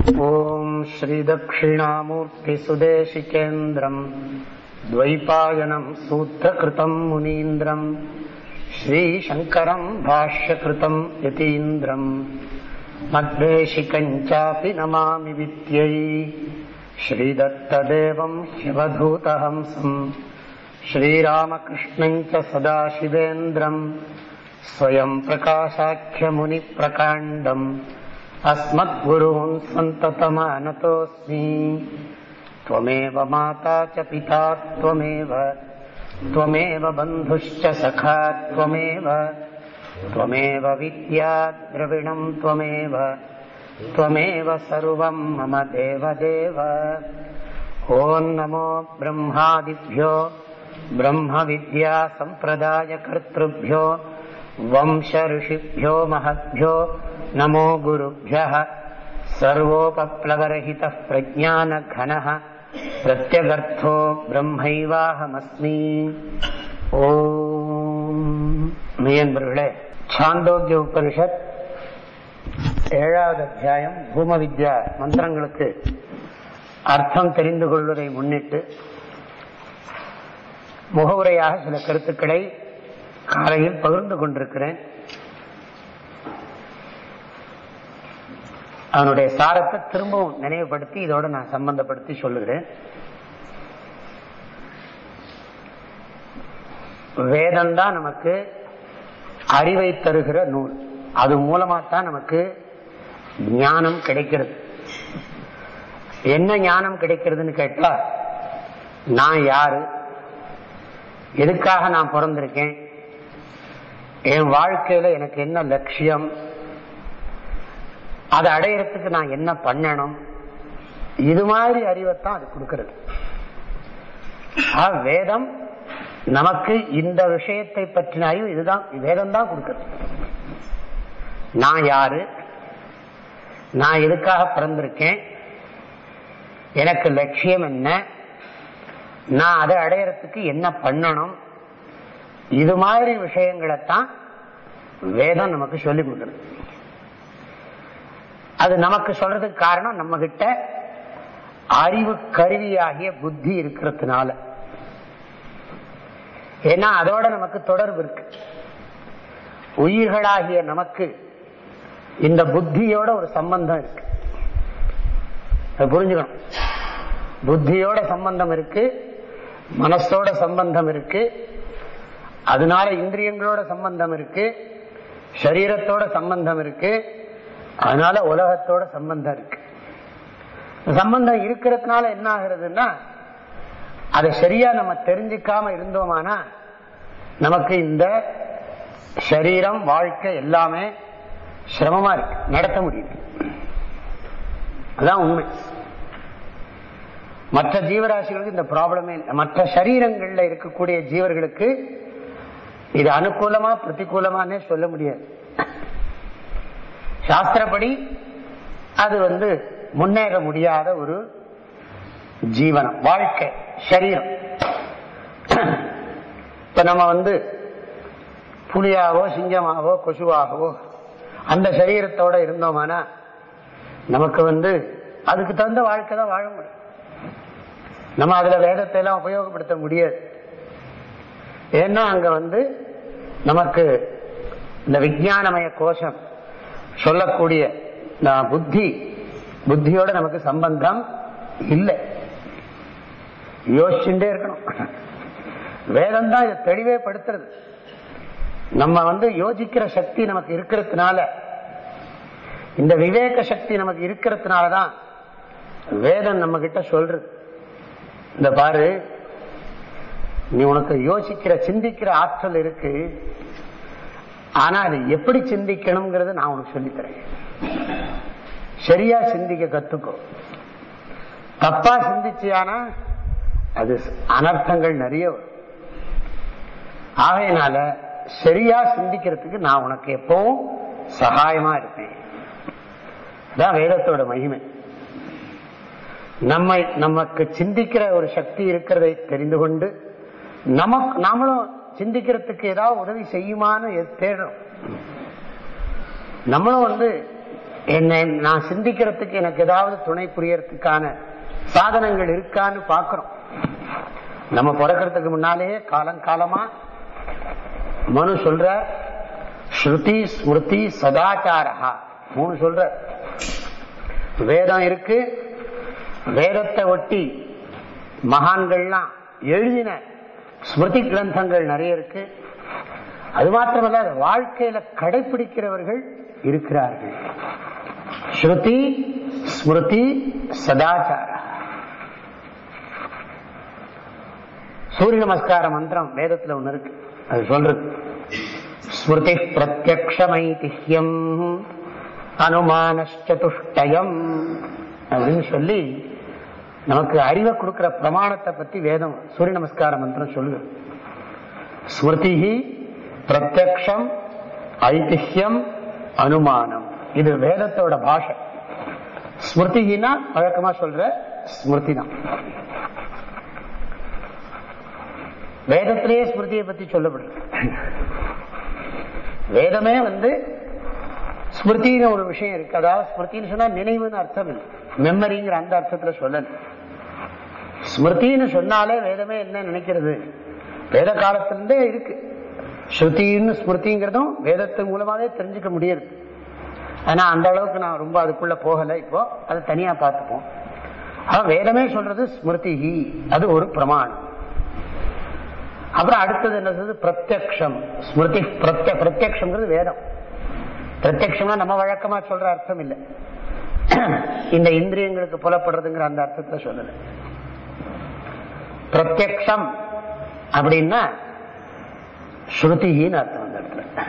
ॐ श्रीदक्षिणामूर्तिसुदेशिकेन्द्रम् द्वैपायनम् सूत्रकृतम् मुनीन्द्रम् श्रीशङ्करम् भाष्यकृतम् यतीन्द्रम् मद्वेशिकम् चापि नमामि विद्यै श्रीदत्तदेवम् ह्यवधूतहंसम् श्रीरामकृष्णम् च सदाशिवेन्द्रम् स्वयम् प्रकाशाख्यमुनिप्रकाण्डम् अस्मद्गुरून् सन्ततमानतोऽस्मि। त्वमेव माता च पिता त्वमेव त्वमेव बन्धुश्च सखा त्वमेव त्वमेव विद्या द्रविणम् त्वमेव त्वमेव सर्वम् मम देवदेव। ॐ नमो ब्रह्मादिभ्यो ब्रह्मविद्या सम्प्रदायकर्तृभ्यो वंश ऋषिभ्यो महद्भ्यो नमो गुरुभ्यः सर्वोपप्लवरहितः प्रज्ञानघनः प्रत्यगर्थो ब्रह्मैवाहमस्मि ஓம் மெய்யன்பர்களே சாந்தோக்கிய உபனிஷத் ஏழாவது அத்தியாயம் பூம வித்யா மந்திரங்களுக்கு அர்த்தம் தெரிந்து கொள்வதை முன்னிட்டு முகவுரையாக சில கருத்துக்களை காலையில் பகிர்ந்து கொண்டிருக்கிறேன் அவனுடைய சாரத்தை திரும்பவும் நினைவுபடுத்தி இதோட நான் சம்பந்தப்படுத்தி சொல்லுகிறேன். வேதம் தான் நமக்கு அறிவை தருகிற நூல். அது மூலமா தான் நமக்கு ஞானம் கிடைக்கிறது. என்ன ஞானம் கிடைக்கிறதுன்னு கேட்டா நான் யாரு? எதுக்காக நான் பிறந்திருக்கேன்? என் வாழ்க்கையில எனக்கு என்ன லட்சியம்? அதை அடையறதுக்கு நான் என்ன பண்ணணும்? இது மாதிரி அறிவைத்தான் அது கொடுக்கிறது. வேதம் நமக்கு இந்த விஷயத்தை பற்றின அறிவு இதுதான். வேதம் தான் கொடுக்கிறது. நான் யாரு? நான் எதுக்காக பிறந்திருக்கேன்? எனக்கு லட்சியம் என்ன? நான் அதை அடையறதுக்கு என்ன பண்ணணும்? இது மாதிரி விஷயங்களைத்தான் வேதம் நமக்கு சொல்லிக் கொடுக்குறது. அது நமக்கு சொல்றதுக்கு காரணம் நம்ம கிட்ட அறிவு கருவியாகிய புத்தி இருக்கிறதுனால. ஏன்னா அதோட நமக்கு தொடர்பு இருக்கு. உயிர்களாகிய நமக்கு இந்த புத்தியோட ஒரு சம்பந்தம் இருக்கு. புரிஞ்சுக்கணும். புத்தியோட சம்பந்தம் இருக்கு மனசோட சம்பந்தம் இருக்கு அதனால இந்திரியங்களோட சம்பந்தம் இருக்கு சரீரத்தோட சம்பந்தம் இருக்கு அதனால உலகத்தோட சம்பந்தம் இருக்கு. சம்பந்தம் இருக்கிறதுனால என்ன ஆகுறதுன்னா அதை சரியா நம்ம தெரிஞ்சுக்காம இருந்தோமானா நமக்கு இந்த சரீரம் வாழ்க்கை எல்லாமே சிரமமா இருக்கு. நடத்த முடியுது அதான் உண்மை. மற்ற ஜீவராசிகளுக்கு இந்த ப்ராப்ளமே இல்லை. மற்ற சரீரங்கள்ல இருக்கக்கூடிய ஜீவர்களுக்கு இது அனுகூலமா பிரதிகூலமானே சொல்ல முடியாது. சாஸ்திரப்படி அது வந்து முன்னேற முடியாத ஒரு ஜீவனம் வாழ்க்கை சரீரம். இப்ப நம்ம வந்து புலியாவோ சிங்கமாகவோ கொசுவாகவோ அந்த சரீரத்தோட இருந்தோம்னா நமக்கு வந்து அதுக்கு தகுந்த வாழ்க்கை தான் வாழ முடியும். நம்ம அதுல வேதத்தை எல்லாம் உபயோகப்படுத்த முடியாது. ஏன்னா அங்க வந்து நமக்கு இந்த விஜயானமய கோஷம் சொல்லக்கூடிய புத்தி புத்தியோட நமக்கு சம்பந்தம் இல்லை. யோசிச்சுட்டே இருக்கணும். வேதம் தான் இதை தெளிவே படுத்துறது. நம்ம வந்து யோசிக்கிற சக்தி நமக்கு இருக்கிறதுனால இந்த விவேக சக்தி நமக்கு இருக்கிறதுனாலதான் வேதம் நம்ம கிட்ட சொல்றது. இந்த பாரு நீ உனக்கு யோசிக்கிற சிந்திக்கிற ஆற்றல் இருக்கு. ஆனா அது எப்படி சிந்திக்கணுங்கிறத நான் உனக்கு சொல்லித்தரேன். சரியா சிந்திக்க கத்துக்கோ. தப்பா சிந்திச்சியானா அது அனர்த்தங்கள் நிறைய வரும். ஆகையினால சரியா சிந்திக்கிறதுக்கு நான் உனக்கு எப்பவும் சகாயமா இருப்பேன். தான் வேதத்தோட மகிமை. நம்மை நமக்கு சிந்திக்கிற ஒரு சக்தி இருக்கிறதை தெரிந்து கொண்டு நமக்கு நாமளும் சிந்திக்கிறதுக்கு ஏதாவது உதவி செய்யுமான்னு தேடணும். நம்மளும் வந்து என்ன நான் சிந்திக்கிறதுக்கு எனக்கு ஏதாவது துணை புரியறதுக்கான சாதனங்கள் இருக்கான்னு பாக்குறோம் நம்ம பிறக்கிறதுக்கு முன்னாலேயே காலங்காலமா மனு சொல்ற ஸ்ருதி ஸ்மிருதி சதாச்சாரா மூணு சொல்ற. வேதம் இருக்கு வேதத்தை ஒட்டி மகான்கள்லாம் எழுதின ஸ்மிருதி கிரந்தங்கள் நிறைய இருக்கு. அது மாத்திரமல்ல வாழ்க்கையில கடைபிடிக்கிறவர்கள் இருக்கிறார்கள். ஸ்ருதி ஸ்மிருதி சதாச்சார. சூரிய நமஸ்கார மந்திரம் வேதத்துல ஒண்ணு இருக்கு. அது சொல்றது. ஸ்மிருதி பிரத்யக்ஷமைதிஹ்யம் அனுமானஷ்டதுஷ்டயம் அப்படின்னு சொல்லி நமக்கு அறிவை கொடுக்கிற பிரமாணத்தை பத்தி வேதம் சூரிய நமஸ்கார மந்திரம் சொல்லுது. ஸ்மிருதி பிரத்யம் ஐதிஹ்யம் அனுமானம். இது வேதத்தோட பாஷை. ஸ்மிருதினா வழக்கமா சொல்ற ஸ்மிருதி தான். வேதத்திலேயே ஸ்மிருதியை பத்தி சொல்லப்படுது. வேதமே வந்து ஸ்மிருதின்னு ஒரு விஷயம் இருக்கு. அதாவது ஸ்மிருத்தின்னு சொன்னா நினைவுன்னு அர்த்தம் இல்லை. மெமரிங்கிற அந்த அர்த்தத்துல சொல்லணும் ஸ்மிருதின்னு சொன்னாலே வேதமே என்ன நினைக்கிறது? வேத காலத்திலிருந்தே இருக்கு. ஸ்ருதின்னு ஸ்மிருதிங்கிறதும் வேதத்தின் மூலமாவே தெரிஞ்சுக்க முடியுது. ஆனா அந்த அளவுக்கு நான் ரொம்ப அதுக்குள்ள போகல இப்போ. அதை தனியா பார்த்துப்போம். ஆனா வேதமே சொல்றது ஸ்மிருதி. அது ஒரு பிரமாணம். அப்புறம் அடுத்தது என்ன சொல்றது? பிரத்யக்ஷம். ஸ்மிருதி பிரத்ய பிரத்யக்ஷங்கிறது வேதம். பிரத்யமா நம்ம வழக்கமா சொல்ற அர்த்தம் இல்லை. இந்த இந்திரியங்களுக்கு புலப்படுறதுங்கிற அந்த அர்த்தத்துல சொல்லல. பிரத்யக்ஷம் அப்படின்னா ஸ்ருதின்னு அர்த்தம் அந்த இடத்துல.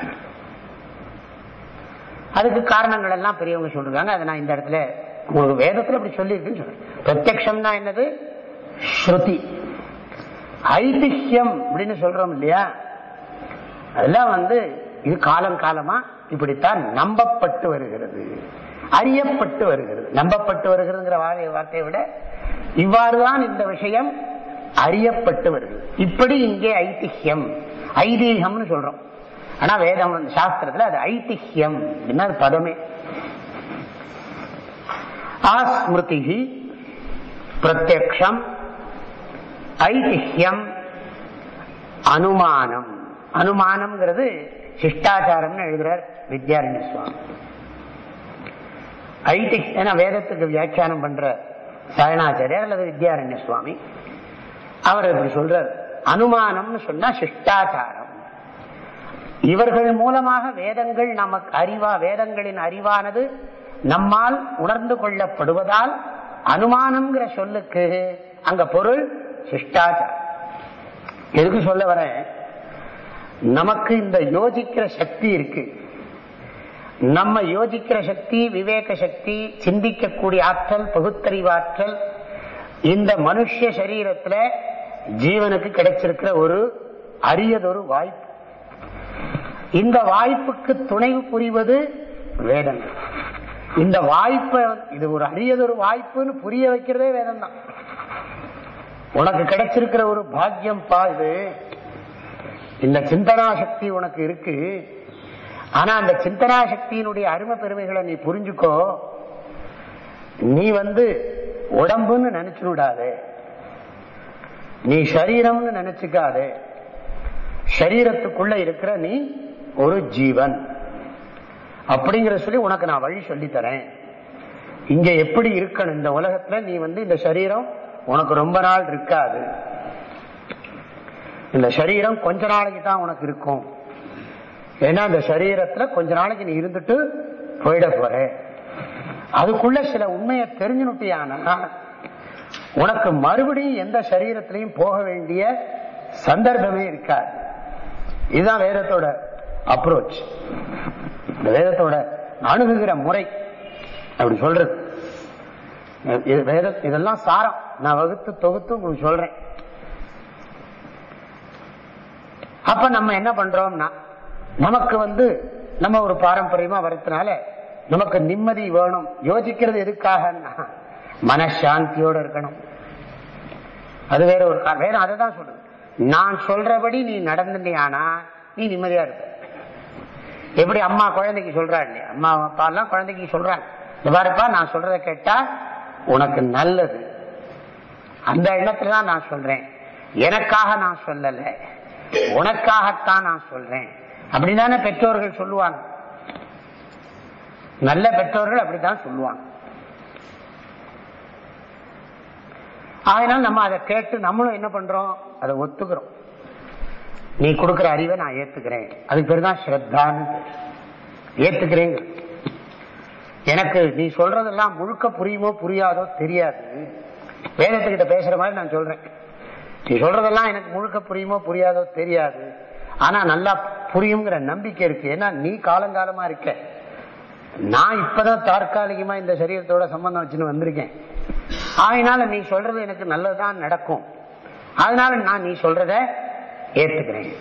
அதுக்கு காரணங்கள் எல்லாம் பெரியவங்க சொல்றாங்க. அதை நான் இந்த இடத்துல உங்களுக்கு வேதத்துல அப்படி சொல்லியிருக்குன்னு சொல்றேன். பிரத்யக்ஷம்னா என்னது? ஸ்ருதி. ஐதிஹ்யம் அப்படின்னு சொல்றோம் இல்லையா? அதெல்லாம் வந்து இது காலம் காலமா இப்படித்தான் நம்பப்பட்டு வருகிறது அறியப்பட்டு வருகிறது. நம்பப்பட்டு வருகிறதுங்கிற வார்த்தையை விட இவ்வாறுதான் இந்த விஷயம் அறியப்பட்டு வருகிறது இப்படி இங்கே ஐதிஹ்யம் ஐதீகம்னு சொல்றோம். ஆனா வேதம் சாஸ்திரத்துல அது ஐதிஹ்யம் அப்படின்னா அது பதமே. ஆஸ்மிருதி பிரத்யக்ஷம் ஐதிஹ்யம் அனுமானம். அனுமானம்ங்கிறது சிஷ்டாச்சாரம்னு எழுதுறார் வித்யாரண்ய சுவாமி. ஐதிஹ் ஏன்னா வேதத்துக்கு வியாக்கியானம் பண்ற சரணாச்சாரியர் அல்லது வித்யாரண்ய சுவாமி அவர் இப்படி சொல்றார். அனுமானம்னு சொன்னா சிஷ்டாச்சாரம். இவர்கள் மூலமாக வேதங்கள் நமக்கு அறிவா வேதங்களின் அறிவானது நம்மால் உணர்ந்து கொள்ளப்படுவதால் அனுமானம்ங்கிற சொல்லுக்கு அங்க பொருள் சிஷ்டாச்சாரம். எதுக்கு சொல்ல வரேன்? நமக்கு இந்த யோசிக்கிற சக்தி இருக்கு. நம்ம யோசிக்கிற சக்தி விவேக சக்தி சிந்திக்கக்கூடிய ஆற்றல் பகுத்தறிவாற்றல் இந்த மனுஷ சரீரத்துல ஜீவனுக்கு கிடைச்சிருக்கிற ஒரு அரியதொரு வாய்ப்பு. இந்த வாய்ப்புக்கு துணைவு புரிவது வேதம் இந்த வாய்ப்பை இது ஒரு அரியதொரு வாய்ப்புன்னு புரிய வைக்கிறதே வேதம் தான் உனக்கு கிடைச்சிருக்கிற ஒரு பாக்கியம் பா இது இந்த சிந்தனா சக்தி உனக்கு இருக்கு. ஆனா அந்த சிந்தனா சக்தியினுடைய அருமை பெருமைகளை நீ புரிஞ்சுக்கோ. நீ வந்து உடம்புன்னு நினைச்சுடாதே. நீ சரீரம்னு நினைச்சுக்காதே. சரீரத்துக்குள்ள இருக்கிற நீ ஒரு ஜீவன். அப்படிங்கிற சொல்லி உனக்கு நான் வழி சொல்லித்தரேன். இங்க எப்படி இருக்கணும்? இந்த உலகத்துல நீ வந்து இந்த சரீரம் உனக்கு ரொம்ப நாள் இருக்காது. இந்த சரீரம் கொஞ்ச நாளைக்கு தான் உனக்கு இருக்கும். ஏன்னா இந்த சரீரத்துல கொஞ்ச நாளைக்கு நீ இருந்துட்டு போயிட போற. அதுக்குள்ள சில உண்மையை தெரிஞ்சுனுட்டியானா உனக்கு மறுபடியும் எந்த சரீரத்திலையும் போக வேண்டிய சந்தர்ப்பமே இருக்காது. இதுதான் வேதத்தோட அப்ரோச் இந்த வேதத்தோட அணுகுகிற முறை அப்படி சொல்றது. இது வேத இதெல்லாம் சாரம். நான் வகுத்து தொகுத்து உங்களுக்கு சொல்றேன். அப்ப நம்ம என்ன பண்றோம்னா நமக்கு வந்து நம்ம ஒரு பாரம்பரியமா வரதுனால நமக்கு நிம்மதி வேணும். யோசிக்கிறது எதுக்காகன்னா மனசாந்தியோட இருக்கணும். அது வேற ஒரு வேற அதை தான் சொல்றது. நான் சொல்றபடி நீ நடந்துட்டியானா நீ நிம்மதியா இருக்க. எப்படி அம்மா குழந்தைக்கு சொல்றா இல்லையா? அம்மா அப்பா எல்லாம் குழந்தைக்கு சொல்றாங்க. இந்த பாருப்பா நான் சொல்றத கேட்டா உனக்கு நல்லது. அந்த எண்ணத்துலதான் நான் சொல்றேன். எனக்காக நான் சொல்லல. உனக்காகத்தான் நான் சொல்றேன். அப்படிதானே பெற்றோர்கள் சொல்லுவாங்க. நல்ல பெற்றோர்கள் அப்படித்தான் சொல்லுவாங்க. அதனால நம்ம அதை கேட்டு நம்மளும் என்ன பண்றோம்? அதை ஒத்துக்கிறோம். நீ கொடுக்கிற அறிவை நான் ஏத்துக்கிறேன். அதுக்கு பேர் தான் ஸ்ரத்தான்னு. ஏத்துக்கிறேங்க எனக்கு நீ சொல்றதெல்லாம் முழுக்க புரியுமோ புரியாதோ தெரியாது. வேதத்துக்கிட்ட பேசுற மாதிரி நான் சொல்றேன். நீ சொல்றதெல்லாம் எனக்கு முழுக்க புரியுமோ புரியாதோ தெரியாது. ஆனா நல்லா புரியுங்கிற நம்பிக்கை இருக்கு. ஏன்னா நீ காலங்காலமா இருக்க. நான் இப்பதான் தற்காலிகமா இந்த சரீரத்தோட சம்பந்தம் வச்சுன்னு வந்திருக்கேன். அதனால நீ சொல்றது எனக்கு நல்லதுதான் நடக்கும். அதனால நான் நீ சொல்றத ஏத்துக்கிறேன்.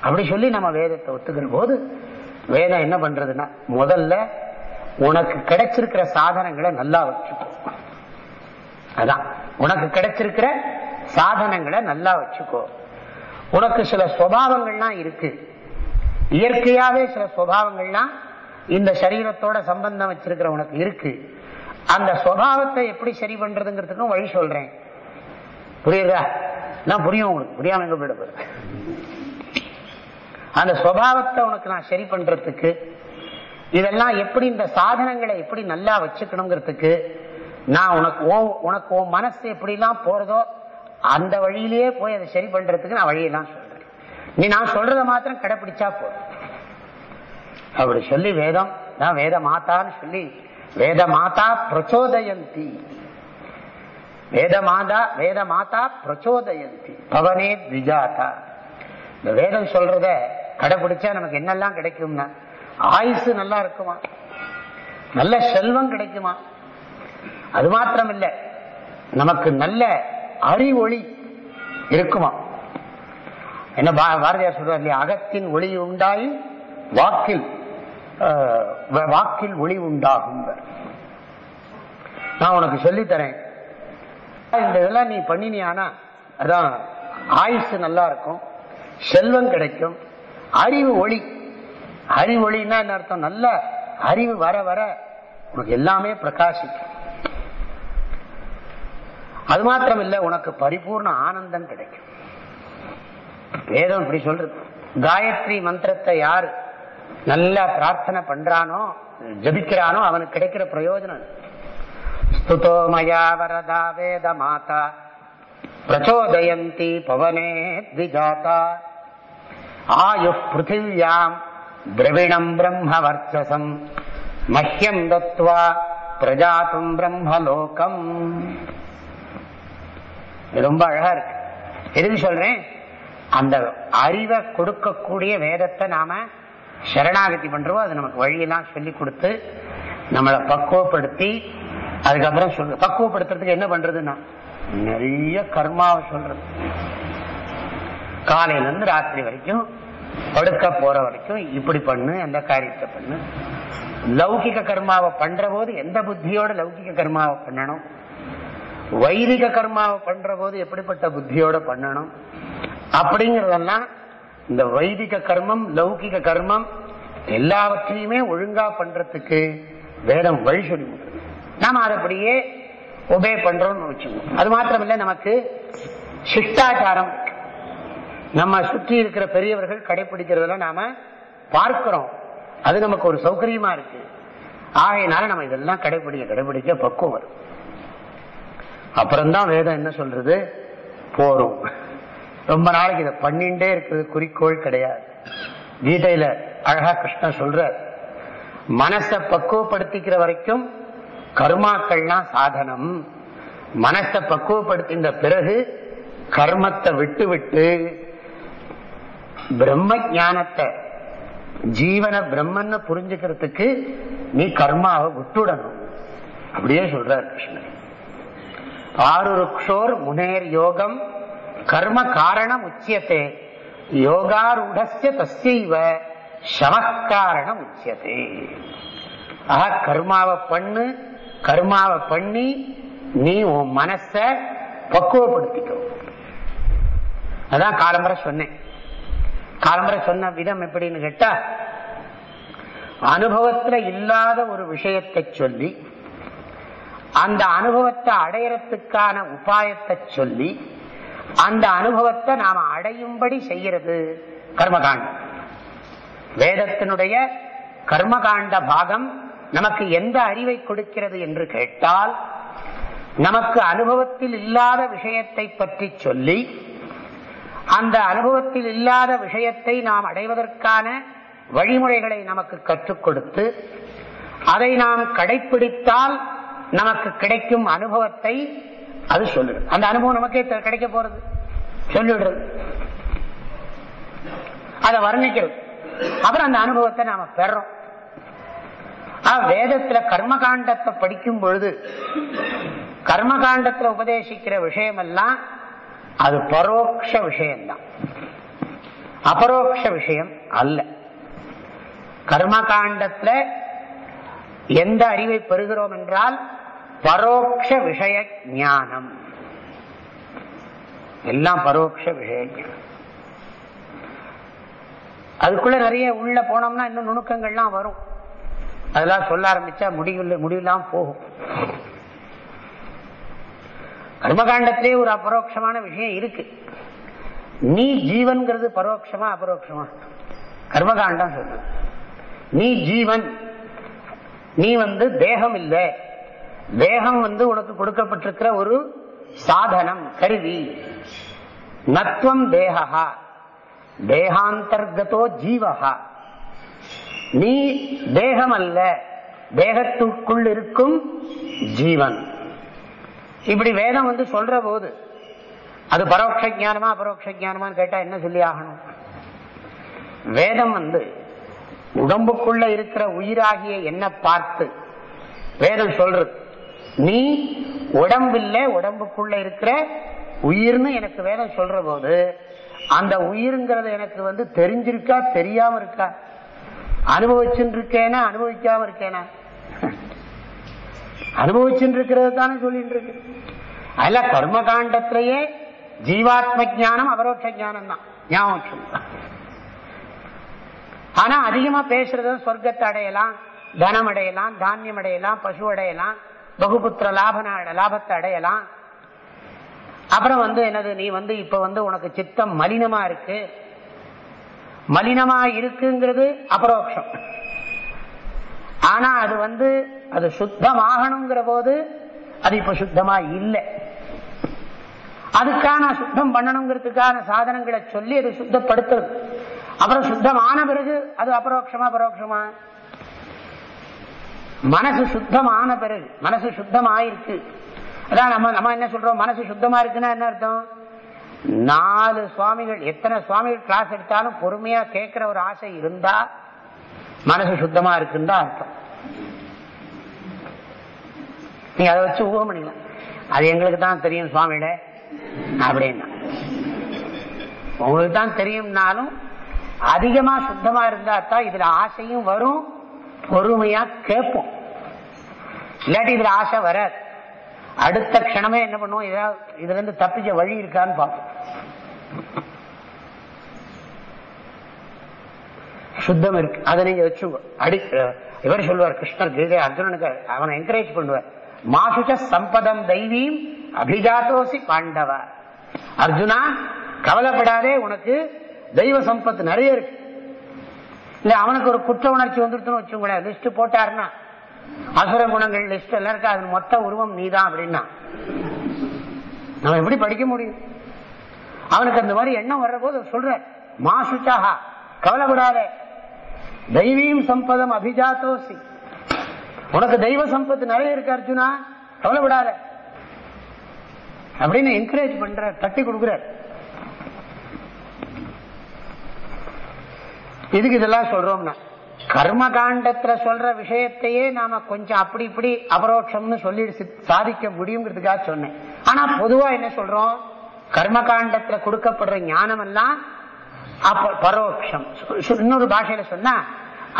அப்படி சொல்லி நம்ம வேதத்தை ஒத்துக்கிற போது வேதம் என்ன பண்றதுன்னா முதல்ல உனக்கு கிடைச்சிருக்கிற சாதனங்களை நல்லா வச்சுக்கும் அதான். உனக்கு கிடைச்சிருக்கிற சாதனங்களை நல்லா வச்சுக்கோ. உனக்கு சில சுவாவங்கள்லாம் இருக்கு. இயற்கையாவே சில சுவாவங்கள்லாம் இந்த சரீரத்தோட சம்பந்தம் வச்சிருக்கிற உனக்கு இருக்கு. அந்த சுவாவத்தை எப்படி சரி பண்றதுங்கிறதுக்கும் வழி சொல்றேன். புரியுதா? நான் புரியும் உங்களுக்கு. புரியாம எங்க போயிட அந்த சுவாவத்தை உனக்கு நான் சரி பண்றதுக்கு இதெல்லாம் எப்படி இந்த சாதனங்களை எப்படி நல்லா வச்சுக்கணுங்கிறதுக்கு நான் உனக்கு உனக்கு உன் மனசு எப்படிலாம் போறதோ அந்த வழியிலேயே போய் அதை சரி பண்றதுக்கு நான் வழியெல்லாம் சொல்றேன். நீ நான் சொல்றத மாத்திரம் கடைபிடிச்சா போதும். அப்படி சொல்லி வேதம் நான் வேத மாதான்னு சொல்லி வேத மாதா பிரச்சோதயந்தி. வேத மாதா வேத மாதா பிரச்சோதயந்தி. பவனே திஜாதா இந்த வேதம் சொல்றத கடைபிடிச்சா நமக்கு என்னெல்லாம் கிடைக்கும்னா ஆயுசு நல்லா இருக்குமா? நல்ல செல்வம் கிடைக்குமா? அது மாத்திரம் இல்லை நமக்கு நல்ல அறிவொளி இருக்குமா? என்ன பா- பாரதியார் சொல்றார் இல்லையா? அகத்தின் ஒளி உண்டாய் வாக்கில் ஆஹ், வாக்கில் ஒளி உண்டாகும். நான் உனக்கு சொல்லித்தரேன். இந்த இதெல்லாம் நீ பண்ணினியானா? அதான் ஆயுசு நல்லா இருக்கும் செல்வம் கிடைக்கும் அறிவு ஒளி. அறிவு ஒளின்னா என்ன அர்த்தம்? நல்ல அறிவு வர வர உனக்கு எல்லாமே பிரகாசிக்கும். அது மாத்திரம் இல்ல உனக்கு பரிபூர்ண ஆனந்தம் கிடைக்கும். வேதம் இப்படி சொல்றது. காயத்ரி மந்திரத்தை யாரு நல்லா பிரார்த்தனை பண்றானோ ஜபிக்கிறானோ அவனுக்கு கிடைக்கிற பிரயோஜனம் ஸ்துதோ மயா வரதா வேத மாதா. பிரச்சோதயந்தி பவனே திஜாதா ஆயு பிருத்திவியாம் திரவிணம் பிரம்ம வர்ச்சசம். மஹ்யம் தத்வா பிரஜாத்தும் பிரம்மலோகம் ரொம்ப அழகா இருக்கு. எதுக்கு சொல்றேன்? அந்த அறிவை கொடுக்கக்கூடிய வேதத்தை நாம சரணாகதி பண்றோம். அது நமக்கு வழியெல்லாம் சொல்லி கொடுத்து நம்மளை பக்குவப்படுத்தி அதுக்கப்புறம் சொல்ற பக்குவப்படுத்துறதுக்கு என்ன பண்றதுன்னா நிறைய கர்மாவை சொல்றது. காலையில இருந்து ராத்திரி வரைக்கும் படுக்க போற வரைக்கும் இப்படி பண்ணு அந்த காரியத்தை பண்ணு. லௌகிக கர்மாவை பண்ற போது எந்த புத்தியோட லௌகிக கர்மாவை பண்ணணும்? வைதிக கர்மாவை பண்ற போது எப்படிப்பட்ட புத்தியோட பண்ணணும்? அப்படிங்கறதெல்லாம் இந்த வைதிக கர்மம் லௌகிக கர்மம் எல்லாவற்றையுமே ஒழுங்கா பண்றதுக்கு வேதம் வழி சொல்லி நாம அதை அப்படியே ஒபே பண்றோம்னு வச்சுக்கோங்க அது மாத்திரமில்ல நமக்கு சிஷ்டாச்சாரம் நம்ம சுற்றி இருக்கிற பெரியவர்கள் கடைபிடிக்கிறதெல்லாம் நாம பார்க்கிறோம். அது நமக்கு ஒரு சௌகரியமா இருக்கு. ஆகையினால நம்ம இதெல்லாம் கடைபிடிக்க கடைபிடிக்க பக்குவம் வரும். அப்புறம்தான் வேதம் என்ன சொல்றது? போரும். ரொம்ப நாளைக்கு இதை பண்ணிண்டே இருக்கிறது குறிக்கோள் கிடையாது. கீதையில அழகா கிருஷ்ணன் சொல்ற மனசை பக்குவப்படுத்திக்கிற வரைக்கும் கர்மாக்கள்லாம் சாதனம். மனசை பக்குவப்படுத்தின பிறகு கர்மத்தை விட்டு விட்டு பிரம்ம ஞானத்தை ஜீவன பிரம்மன்னு புரிஞ்சுக்கிறதுக்கு நீ கர்மாவை விட்டுடணும். அப்படியே சொல்றார் கிருஷ்ணன் ஆருருக்ஷோர் முனேர் யோகம் கர்ம காரணம் உச்சியத்தே யோகாரூடஸ்ய தஸ்யைவ சமக்காரணம் உச்சியத்தே ஆக கர்மாவை பண்ணு கர்மாவை பண்ணி நீ உன் மனச பக்குவப்படுத்திக்கோ. அதான் காலம்பரை சொன்னேன். காலம்பரை சொன்ன விதம் எப்படின்னு கேட்டா அனுபவத்துல இல்லாத ஒரு விஷயத்தை சொல்லி அந்த அனுபவத்தை அடையறதுக்கான உபாயத்தை சொல்லி அந்த அனுபவத்தை நாம அடையும்படி செய்யறது கர்மகாண்டம். வேதத்தினுடைய கர்மகாண்ட பாகம் நமக்கு எந்த அறிவை கொடுக்கிறது என்று கேட்டால் நமக்கு அனுபவத்தில் இல்லாத விஷயத்தை பற்றி சொல்லி அந்த அனுபவத்தில் இல்லாத விஷயத்தை நாம் அடைவதற்கான வழிமுறைகளை நமக்கு கற்றுக் கொடுத்து அதை நாம் கடைபிடித்தால் நமக்கு கிடைக்கும் அனுபவத்தை அது சொல்லுது. அந்த அனுபவம் நமக்கே கிடைக்க போறது. சொல்லிடுறது. அதை வர்ணிக்கிறது. அப்புறம் அந்த அனுபவத்தை நாம பெறோம் வேதத்துல கர்மகாண்டத்தை படிக்கும் பொழுது கர்மகாண்டத்துல உபதேசிக்கிற விஷயம் எல்லாம் அது பரோட்ச விஷயம்தான். அபரோக்ஷ விஷயம் அல்ல. கர்மகாண்டத்துல எந்த அறிவை பெறுகிறோம் என்றால் பரோட்ச விஷய ஞானம் எல்லாம் பரோட்ச விஷய ஞானம் அதுக்குள்ள நிறைய உள்ள போனோம்னா இன்னும் நுணுக்கங்கள்லாம் வரும். அதெல்லாம் சொல்ல ஆரம்பிச்சா முடிவில் முடிவெல்லாம் போகும். கர்மகாண்டத்திலே ஒரு அபரோக்ஷமான விஷயம் இருக்கு. நீ ஜீவன்கிறது பரோட்சமா அபரோக்ஷமா? கர்மகாண்டம் சொல்றது. நீ ஜீவன் நீ வந்து தேகம் இல்லை தேகம் வந்து உனக்கு கொடுக்கப்பட்டிருக்கிற ஒரு சாதனம் கருவி. நத்வம் தேகா தேகாந்தர்கதோ ஜீவகா நீ தேகம் அல்ல தேகத்துக்குள் இருக்கும் ஜீவன். இப்படி வேதம் வந்து சொல்ற போது அது பரோட்ச ஞானமா அபரோக்ஷ ஞானமான்னு கேட்டா என்ன சொல்லி ஆகணும்? வேதம் வந்து உடம்புக்குள்ள இருக்கிற உயிராகிய என்ன பார்த்து வேதம் சொல்றது. நீ உடம்பில்ல உடம்புக்குள்ள இருக்கிற உயிர்னு எனக்கு வேதம் சொல்ற போது அந்த உயிர்ங்கிறது எனக்கு வந்து தெரிஞ்சிருக்கா தெரியாம இருக்கா? அனுபவிச்சுட்டு இருக்கேனா அனுபவிக்காம இருக்கேனா? அனுபவிச்சுட்டு இருக்கிறது தானே சொல்லிட்டு இருக்கு அதுல கர்மகாண்டத்திலேயே ஜீவாத்ம ஞானம் அபரோட்ச ஜானம் தான். ஞாபகம் ஆனா அதிகமா பேசுறது சொர்க்கத்தை அடையலாம் தனம் அடையலாம் தானியம் அடையலாம் பசு அடையலாம் பகுபுத்திர லாப லாபத்தை அடையலாம். அப்புறம் வந்து என்னது நீ வந்து இப்ப வந்து உனக்கு சித்தம் மலினமா இருக்கு. மலினமா இருக்குங்கிறது அபரோக்ஷம். ஆனா அது வந்து அது சுத்தமாகணுங்கிற போது அது இப்ப சுத்தமா இல்லை. அதுக்கான சுத்தம் பண்ணணுங்கிறதுக்கான சாதனங்களை சொல்லி அது சுத்தப்படுத்துறது. அப்புறம் சுத்தமான பிறகு அது அபரோக்ஷமா பரோட்சமா மனசு சுத்தமான பிறகு மனசு சுத்தமாயிருக்கு. அதான் நம்ம நம்ம என்ன சொல்றோம்? மனசு சுத்தமா இருக்குன்னா என்ன அர்த்தம்? நாலு சுவாமிகள் எத்தனை சுவாமிகள் கிளாஸ் எடுத்தாலும் பொறுமையா கேட்கிற ஒரு ஆசை இருந்தா மனசு சுத்தமா இருக்குன்னு தான் அர்த்தம். நீங்க அதை வச்சு ஊகம் பண்ணிக்கலாம். அது எங்களுக்கு தான் தெரியும் சுவாமியிட அப்படின்னா. உங்களுக்கு தான் தெரியும்னாலும் அதிகமா சுத்தமா இருந்தா தான் இதுல ஆசையும் வரும் பொறுமையா கேட்போம். இல்லாட்டி இதுல ஆசை வராது. அடுத்த க்ஷணமே என்ன பண்ணுவோம்? ஏதாவது இதுல இருந்து தப்பிச்ச வழி இருக்கான்னு பார்ப்போம். சுத்தம் இருக்கு. அதை நீங்க வச்சு அடி இவர் சொல்லுவார் கிருஷ்ணர் கீதை அர்ஜுனனுக்கு அவனை என்கரேஜ் பண்ணுவார். மாசுச்ச சம்பதம் தெய்வீம் அபிஜாத்தோசி பாண்டவ. அர்ஜுனா கவலைப்படாதே உனக்கு தெய்வ சம்பத்து நிறைய இருக்கு. இல்ல அவனுக்கு ஒரு குற்ற உணர்ச்சி வந்துருச்சுன்னு வச்சுங்களேன் லிஸ்ட் போட்டாருன்னா அசுர குணங்கள் லிஸ்ட் எல்லாம் இருக்கா? அது மொத்த உருவம் நீதான் அப்படின்னா. நம்ம எப்படி படிக்க முடியும்? அவனுக்கு அந்த மாதிரி எண்ணம் வர்ற போது சொல்ற மாசுச்சாகா கவலைப்படாத. தெய்வீம் சம்பதம் அபிஜாத்தோசி. உனக்கு தெய்வ சம்பத்து நிறைய இருக்கு அர்ஜுனா. கவலைப்படாத. அப்படின்னு என்கரேஜ் பண்ற தட்டி கொடுக்குறாரு. இதுக்கு இதெல்லாம் சொல்றோம்னா கர்ம காண்டத்துல சொல்ற விஷயத்தையே நாம கொஞ்சம் அப்படி இப்படி அபரோட்சம்னு சொல்லி சாதிக்க முடியுங்கிறதுக்காக சொன்னேன். ஆனா பொதுவா என்ன சொல்றோம்? கர்ம காண்டத்துல கொடுக்கப்படுற ஞானம் எல்லாம் பரோட்சம் இன்னொரு பாஷையில சொன்னா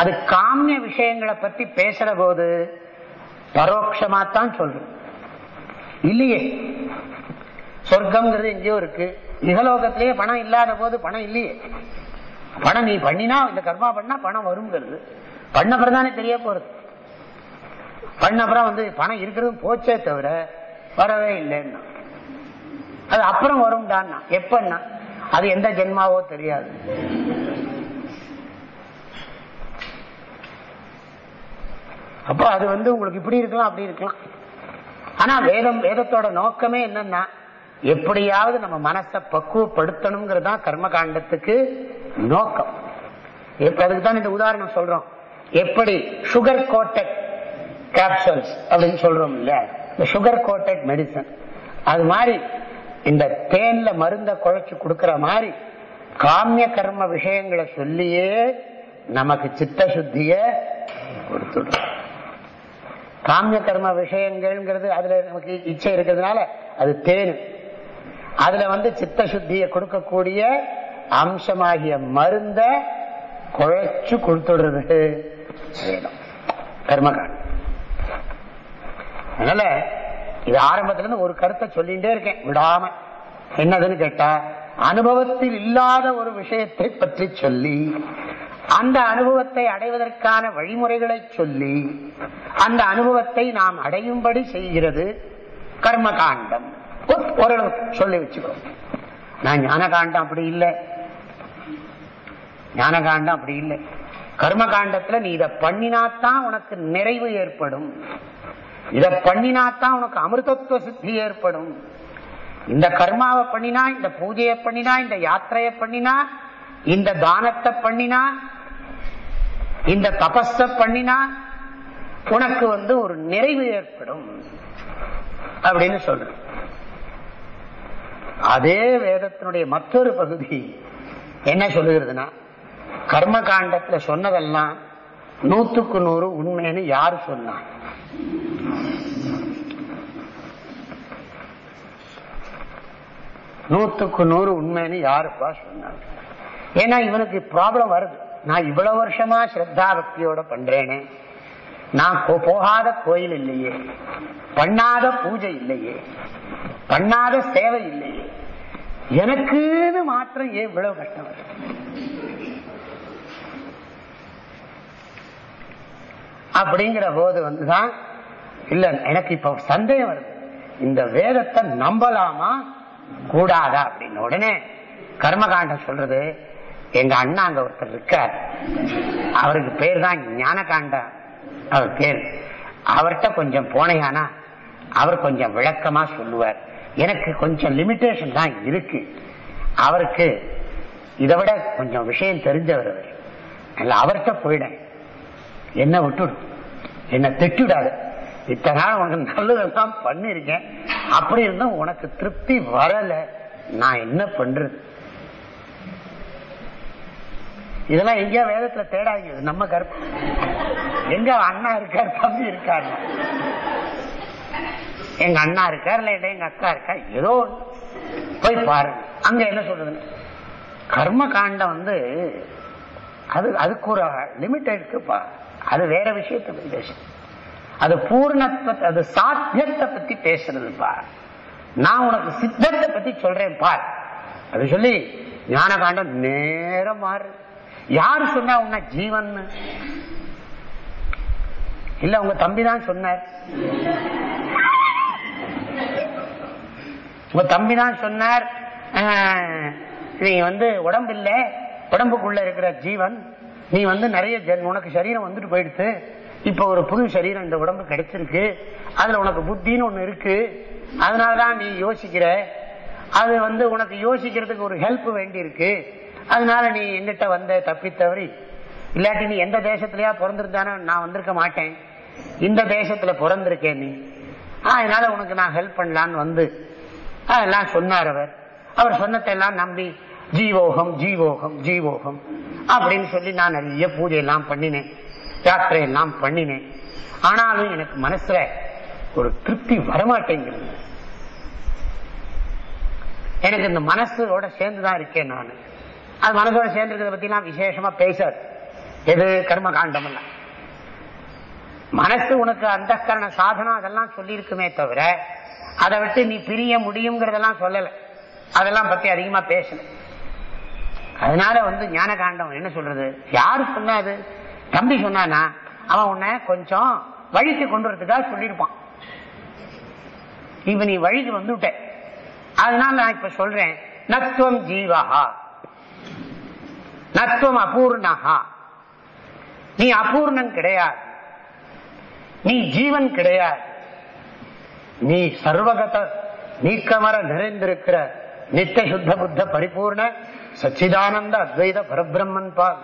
அது காமிய விஷயங்களை பத்தி பேசுற போது பரோட்சமா தான் சொல்றோம். இல்லையே? சொர்க்கம்ங்கிறது எங்கேயோ இருக்கு. இகலோகத்திலேயே பணம் இல்லாத போது பணம் இல்லையே? பணம் நீ பண்ணினா இந்த கர்மா பண்ணா பணம் வருங்கிறது. பண்ண அப்புறம் தானே தெரிய போறது. பண்ண அப்புறம் வந்து பணம் இருக்கிறது போச்சே தவிர வரவே இல்லைன்னா. அது அப்புறம் வரும்டான்னா. எப்பன்னா? அது எந்த ஜென்மாவோ தெரியாது. அப்போ அது வந்து உங்களுக்கு இப்படி இருக்கலாம் அப்படி இருக்கலாம். ஆனா வேதம் வேதத்தோட நோக்கமே என்னன்னா எப்படியாவது நம்ம மனசை பக்குவப்படுத்தணுங்கிறது தான் கர்ம காண்டத்துக்கு நோக்கம். இப்ப அதுக்கு தான் இந்த உதாரணம் சொல்றோம். எப்படி? சுகர் கோட்டட் கேப்சூல்ஸ் அப்படின்னு சொல்றோம் இல்லையா இந்த சுகர் கோட்டட் மெடிசன் அது மாதிரி இந்த தேன்ல மருந்த குழைச்சு கொடுக்கற மாதிரி காமிய கர்ம விஷயங்களை சொல்லியே நமக்கு சித்த சுத்திய கொடுத்துடும் காமிய கர்ம விஷயங்கள்ங்கிறது அதுல நமக்கு இச்சை இருக்கிறதுனால அது தேனு. அதுல வந்து சித்த சுத்திய கொடுக்கக்கூடிய அம்சமாகிய மருந்த குழைச்சு கொடுத்துடுறது வேணும் கர்மகாண்டம் அதனால இது ஆரம்பத்துல இருந்து ஒரு கருத்தை சொல்லிட்டே இருக்கேன் விடாம. என்னதுன்னு கேட்டா அனுபவத்தில் இல்லாத ஒரு விஷயத்தை பற்றி சொல்லி அந்த அனுபவத்தை அடைவதற்கான வழிமுறைகளை சொல்லி அந்த அனுபவத்தை நாம் அடையும்படி செய்கிறது கர்ம காண்டம் ஓரளவு சொல்லி வச்சுக்கிறோம். நான் ஞான காண்டம் அப்படி இல்லை. ஞான காண்டம் அப்படி இல்லை. கர்ம காண்டத்துல நீ இதை பண்ணினாத்தான் உனக்கு நிறைவு ஏற்படும். இத பண்ணினாத்தான் உனக்கு அமிர்தத்துவ சித்தி ஏற்படும். இந்த கர்மாவை பண்ணினா இந்த பூஜையை பண்ணினா இந்த யாத்திரையை பண்ணினா இந்த தானத்தை பண்ணினா இந்த தபஸ பண்ணினா உனக்கு வந்து ஒரு நிறைவு ஏற்படும். அப்படின்னு சொல்ற அதே வேதத்தினுடைய மற்றொரு பகுதி என்ன சொல்லுகிறதுனா கர்ம காண்டத்துல சொன்னதெல்லாம் நூத்துக்கு நூறு உண்மைன்னு யாரு சொன்னா? நூத்துக்கு நூறு உண்மைன்னு யாருப்பா சொன்னாங்க ஏன்னா இவனுக்கு ப்ராப்ளம் வருது. நான் இவ்வளவு வருஷமா ஸ்ரத்தா பக்தியோட பண்றேனே. நான் போ- போகாத கோயில் இல்லையே. பண்ணாத பூஜை இல்லையே. பண்ணாத சேவை இல்லையே. எனக்குன்னு மாத்திரம் ஏன் இவ்வளவு கஷ்டம் வருது? அப்படிங்கிற போது வந்துதான் இல்ல எனக்கு இப்ப சந்தேகம் வருது. இந்த வேதத்தை நம்பலாமா? கூடாதா? அப்படின்னு உடனே கர்மகாண்டம் சொல்றது எங்க அண்ணா அங்க ஒருத்தர் இருக்கார். அவருக்கு பேர் தான் ஞான காண்டம் அவர் பேர். அவர்கிட்ட கொஞ்சம் போனையானா அவர் கொஞ்சம் விளக்கமா சொல்லுவார். எனக்கு கொஞ்சம் லிமிட்டேஷன் தான் இருக்கு. அவருக்கு இதை விட கொஞ்சம் விஷயம் தெரிஞ்சவர் அவர். அவர்கிட்ட போயிடேன். என்ன விட்டுடு. என்ன திட்டுடாது. இத்தனை நாள் உனக்கு நல்லதெல்லாம் பண்ணிருக்கேன் அப்படி இருந்தும் உனக்கு திருப்தி வரல. நான் என்ன பண்றது? இதெல்லாம் எங்கேயோ வேதத்துல தேடாதீங்க. நம்ம கருப்பு. எங்க அண்ணா இருக்கார் தம்பி இருக்காரு? எங்க அண்ணா இருக்கார் இல்ல எங்க அக்கா இருக்கா ஏதோ போய் பாருங்க. அங்க என்ன சொல்றதுன்னு கர்ம காண்டம் வந்து அது அதுக்கு ஒரு லிமிட் இருக்குப்பா. அது வேற விஷயத்தை பத்தி பேசுது. அது பூர்ணத்தை அது சாத்தியத்தை பத்தி பேசுறதுப்பா நான் உனக்கு சித்தத்தை பத்தி சொல்றேன் பார். அது சொல்லி ஞான காண்டம் நேரம் மாறு யாரு சொன்னா உன்ன ஜீவன் இல்ல உங்க தம்பி தான் சொன்னார். உங்க தம்பி தான் சொன்னார் ஆஹ், நீ வந்து உடம்பு இல்ல உடம்புக்குள்ள இருக்கிற ஜீவன் நீ வந்து நிறைய ஜென் உனக்கு சரீரம் வந்துட்டு போயிடுத்து. இப்ப ஒரு புது சரீரம் இந்த உடம்பு கிடைச்சிருக்கு. அதுல உனக்கு புத்தின்னு ஒண்ணு இருக்கு. அதனாலதான் நீ யோசிக்கிற. அது வந்து உனக்கு யோசிக்கிறதுக்கு ஒரு ஹெல்ப் வேண்டி இருக்கு அதனால நீ எங்கிட்ட வந்த தப்பி தவறி இல்லாட்டி நீ எந்த தேசத்திலயா பிறந்திருந்தானோ நான் வந்திருக்க மாட்டேன். இந்த தேசத்துல பிறந்திருக்கேன் நீ. அதனால உனக்கு நான் ஹெல்ப் பண்ணலான்னு வந்து. அதெல்லாம் சொன்னார் அவர். அவர் சொன்னத்தை எல்லாம் நம்பி ஜீவோகம் ஜீவோகம் ஜீவோகம். அப்படின்னு சொல்லி நான் நிறைய பூஜை எல்லாம் பண்ணினேன். யாத்திரை எல்லாம் பண்ணினேன். ஆனாலும் எனக்கு மனசுல ஒரு திருப்தி வரமாட்டேங்கிறது எனக்கு இந்த மனசோட சேர்ந்துதான் இருக்கேன் நான். அது மனசோட சேர்ந்துருக்கிறத பத்தி எல்லாம் விசேஷமா பேசாது. எது கர்ம காண்டம் எல்லாம் மனசு உனக்கு அந்த கரண சாதனம் அதெல்லாம் சொல்லியிருக்குமே தவிர அதை விட்டு நீ பிரிய முடியுங்கிறதெல்லாம் சொல்லல. அதெல்லாம் பத்தி அதிகமா பேசல. அதனால வந்து ஞான காண்டம் என்ன சொல்றது? யாரு சொன்னாது தம்பி சொன்னானா? அவன் உன்னை கொஞ்சம் வழிக்கு கொண்டு வரதுக்காக சொல்லியிருப்பான். இப்ப நீ வழிக்கு வந்துட்ட. அதனால நான் இப்ப சொல்றேன். நத்துவம் ஜீவஹா. நத்துவம் அபூர்ணஹா. நீ அபூர்ணன் கிடையாது. நீ ஜீவன் கிடையாது. நீ சர்வகத நீக்கமர நிறைந்திருக்கிற நித்திய சுத்த புத்த பரிபூர்ண சச்சிதானந்த அத்வைத பரபிரம்மன் பால்.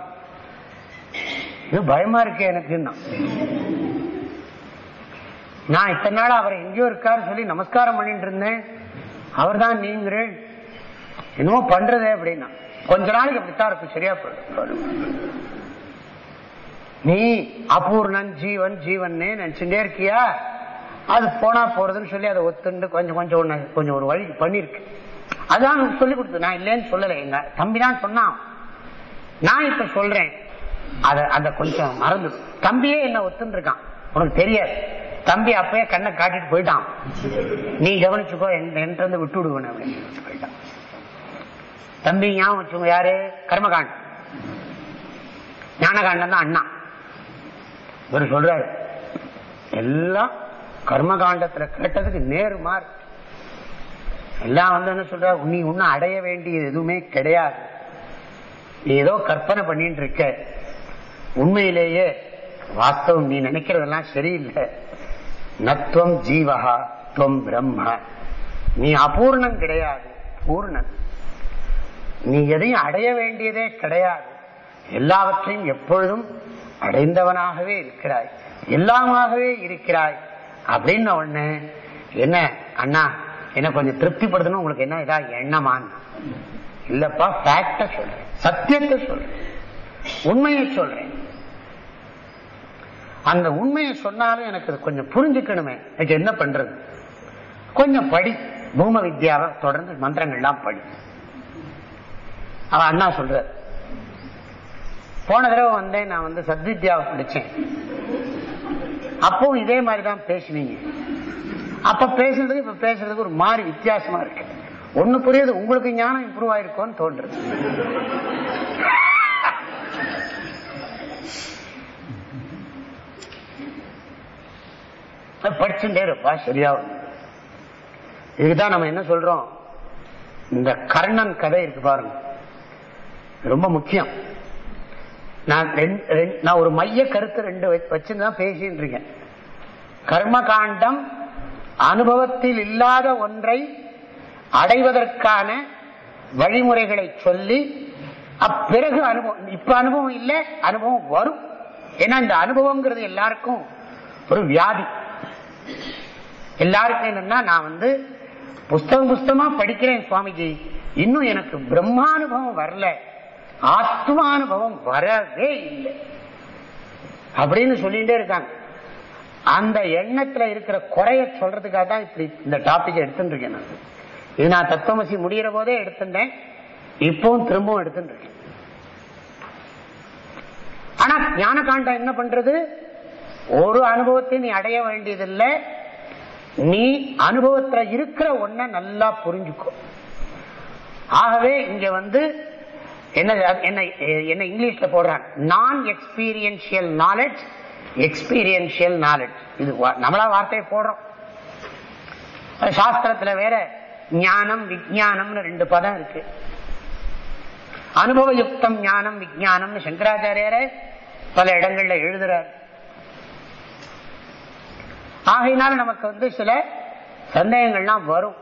இது பயமா இருக்கு எனக்கு நான் இத்தனை நாள் அவர் எங்கேயோ இருக்காரு சொல்லி நமஸ்காரம் பண்ணிட்டு இருந்தேன். அவர் தான் நீங்கள் என்னமோ பண்றதே அப்படின்னா. கொஞ்ச நாளைக்கு அப்படித்தான் இருக்கும் சரியா? நீ அபூர்ணன் ஜீவன் ஜீவன் நினைச்சுட்டே இருக்கியா? அது போனா போறதுன்னு சொல்லி அதை ஒத்துண்டு கொஞ்சம் கொஞ்சம் ஒண்ணு கொஞ்சம் ஒரு வழி பண்ணிருக்கு அதான் எனக்கு சொல்லி கொடுத்து நான் இல்லைன்னு சொல்லலை. எங்க தம்பி தான் சொன்னான். நான் இப்ப சொல்றேன். அத அந்த கொஞ்சம் மறந்து தம்பியே என்ன ஒத்துன்னு இருக்கான் உனக்கு தெரியாது. தம்பி அப்பயே கண்ணை காட்டிட்டு போயிட்டான். நீ கவனிச்சுக்கோ என்கிட்ட இருந்து விட்டு விடுவேன் அப்படின்னு போயிட்டான். தம்பி ஞாபகம் வச்சுக்கோ யாரு? கர்மகாண்டம் ஞானகாண்டம் தான் அண்ணா. இவர் சொல்றாரு எல்லாம் கர்மகாண்டத்துல கேட்டதுக்கு நேரு மாறு எல்லாம் வந்து என்ன சொல்ற நீ ஒன்னும் அடைய வேண்டியது எதுவுமே கிடையாது. ஏதோ கற்பனை பண்ணிட்டு இருக்க. உண்மையிலேயே வாஸ்தவம் நீ நினைக்கிறதெல்லாம் சரியில்லை. நத்துவம் ஜீவகா துவம் பிரம்ம நீ அபூர்ணம் கிடையாது பூர்ணன். நீ எதையும் அடைய வேண்டியதே கிடையாது. எல்லாவற்றையும் எப்பொழுதும் அடைந்தவனாகவே இருக்கிறாய். எல்லாமாகவே இருக்கிறாய். அப்படின்னு ஒண்ணு என்ன அண்ணா என்ன கொஞ்சம் திருப்திப்படுத்தணும் உங்களுக்கு என்ன இதா எண்ணமான் இல்லப்பா ஃபேக்ட சொல்றேன். சத்தியத்தை சொல்றேன். உண்மையை சொல்றேன். அந்த உண்மையை சொன்னாலும் எனக்கு அது கொஞ்சம் புரிஞ்சுக்கணுமே. எனக்கு என்ன பண்றது? கொஞ்சம் படி. பூம வித்யாவை தொடர்ந்து மந்திரங்கள்லாம் படி. அவன் அண்ணா சொல்ற போன தடவை வந்தேன் நான் வந்து சத்வித்யாவை படிச்சேன். அப்பவும் இதே மாதிரிதான் பேசினீங்க. அப்ப பேசுறதுக்கு இப்ப பேசுறதுக்கு ஒரு மாதிரி வித்தியாசமா இருக்கு. ஒண்ணு புரியுது உங்களுக்கு ஞானம் இம்ப்ரூவ் ஆயிருக்கோன்னு தோன்றுறது படிச்சுட்டே இருப்பா சரியா இதுதான் நம்ம என்ன சொல்றோம்? இந்த கர்ணன் கதை இருக்கு பாருங்க. ரொம்ப முக்கியம். நான் நான் ஒரு மைய கருத்து ரெண்டு வச்சுதான் பேசிட்டு இருக்கேன். கர்ம காண்டம் அனுபவத்தில் இல்லாத ஒன்றை அடைவதற்கான வழிமுறைகளை சொல்லி அப்பிறகு அனுபவம் இப்ப அனுபவம் இல்லை அனுபவம் வரும். ஏன்னா இந்த அனுபவம்ங்கிறது எல்லாருக்கும் ஒரு வியாதி. எல்லாருக்கும் என்னன்னா நான் வந்து புஸ்தகம் புஸ்தகமா படிக்கிறேன் சுவாமிஜி. இன்னும் எனக்கு பிரம்மானுபவம் வரல. ஆத்மானுபவம் வரவே இல்லை. அப்படின்னு சொல்லிட்டே இருக்காங்க. அந்த எண்ணத்துல இருக்கிற குறைய சொல்றதுக்காக தான் இப்படி இந்த டாபிக் எடுத்துட்டு இருக்கேன் நான். இது நான் தத்துவமசி முடிகிற போதே எடுத்துட்டேன். இப்பவும் திரும்பவும் எடுத்துட்டு இருக்கேன் ஆனா ஞான காண்டம் என்ன பண்றது? ஒரு அனுபவத்தை நீ அடைய வேண்டியதில்லை. நீ அனுபவத்துல இருக்கிற ஒன்ன நல்லா புரிஞ்சுக்கோ. ஆகவே இங்க வந்து என்ன என்ன என்ன இங்கிலீஷ்ல போடுறான் நான் எக்ஸ்பீரியன்சியல் நாலேஜ் எக்ஸ்பீரியன்சியல் நாலேஜ் இது நம்மளா வார்த்தையை போடுறோம். சாஸ்திரத்துல வேற ஞானம் விஜயானம்னு ரெண்டு பதம் இருக்கு. அனுபவயுக்தம் ஞானம் விஜயானம்னு சங்கராச்சாரியரே பல இடங்கள்ல எழுதுறார். ஆகையினால நமக்கு வந்து சில சந்தேகங்கள்லாம் வரும்.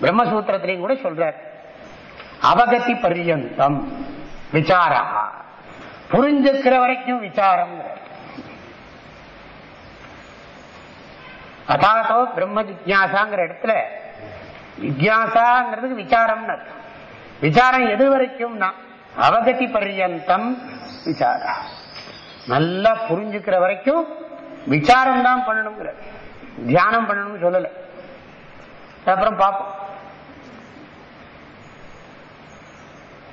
பிரம்மசூத்திரத்திலையும் கூட சொல்றார். அவகதி பரியந்தம் விசாரா புரிஞ்சுக்கிற வரைக்கும் விசாரம் அதாத்தோ பிரம்ம ஜிக்யாசாங்கிற இடத்துல ஜிக்யாசாங்கிறதுக்கு விசாரம்னு அர்த்தம். விசாரம் எது வரைக்கும்னா அவகதி பர்யந்தம் விசாரா நல்லா புரிஞ்சுக்கிற வரைக்கும் விசாரம் தான் பண்ணணுங்கிற தியானம் பண்ணணும்னு சொல்லல. அப்புறம் பார்ப்போம்.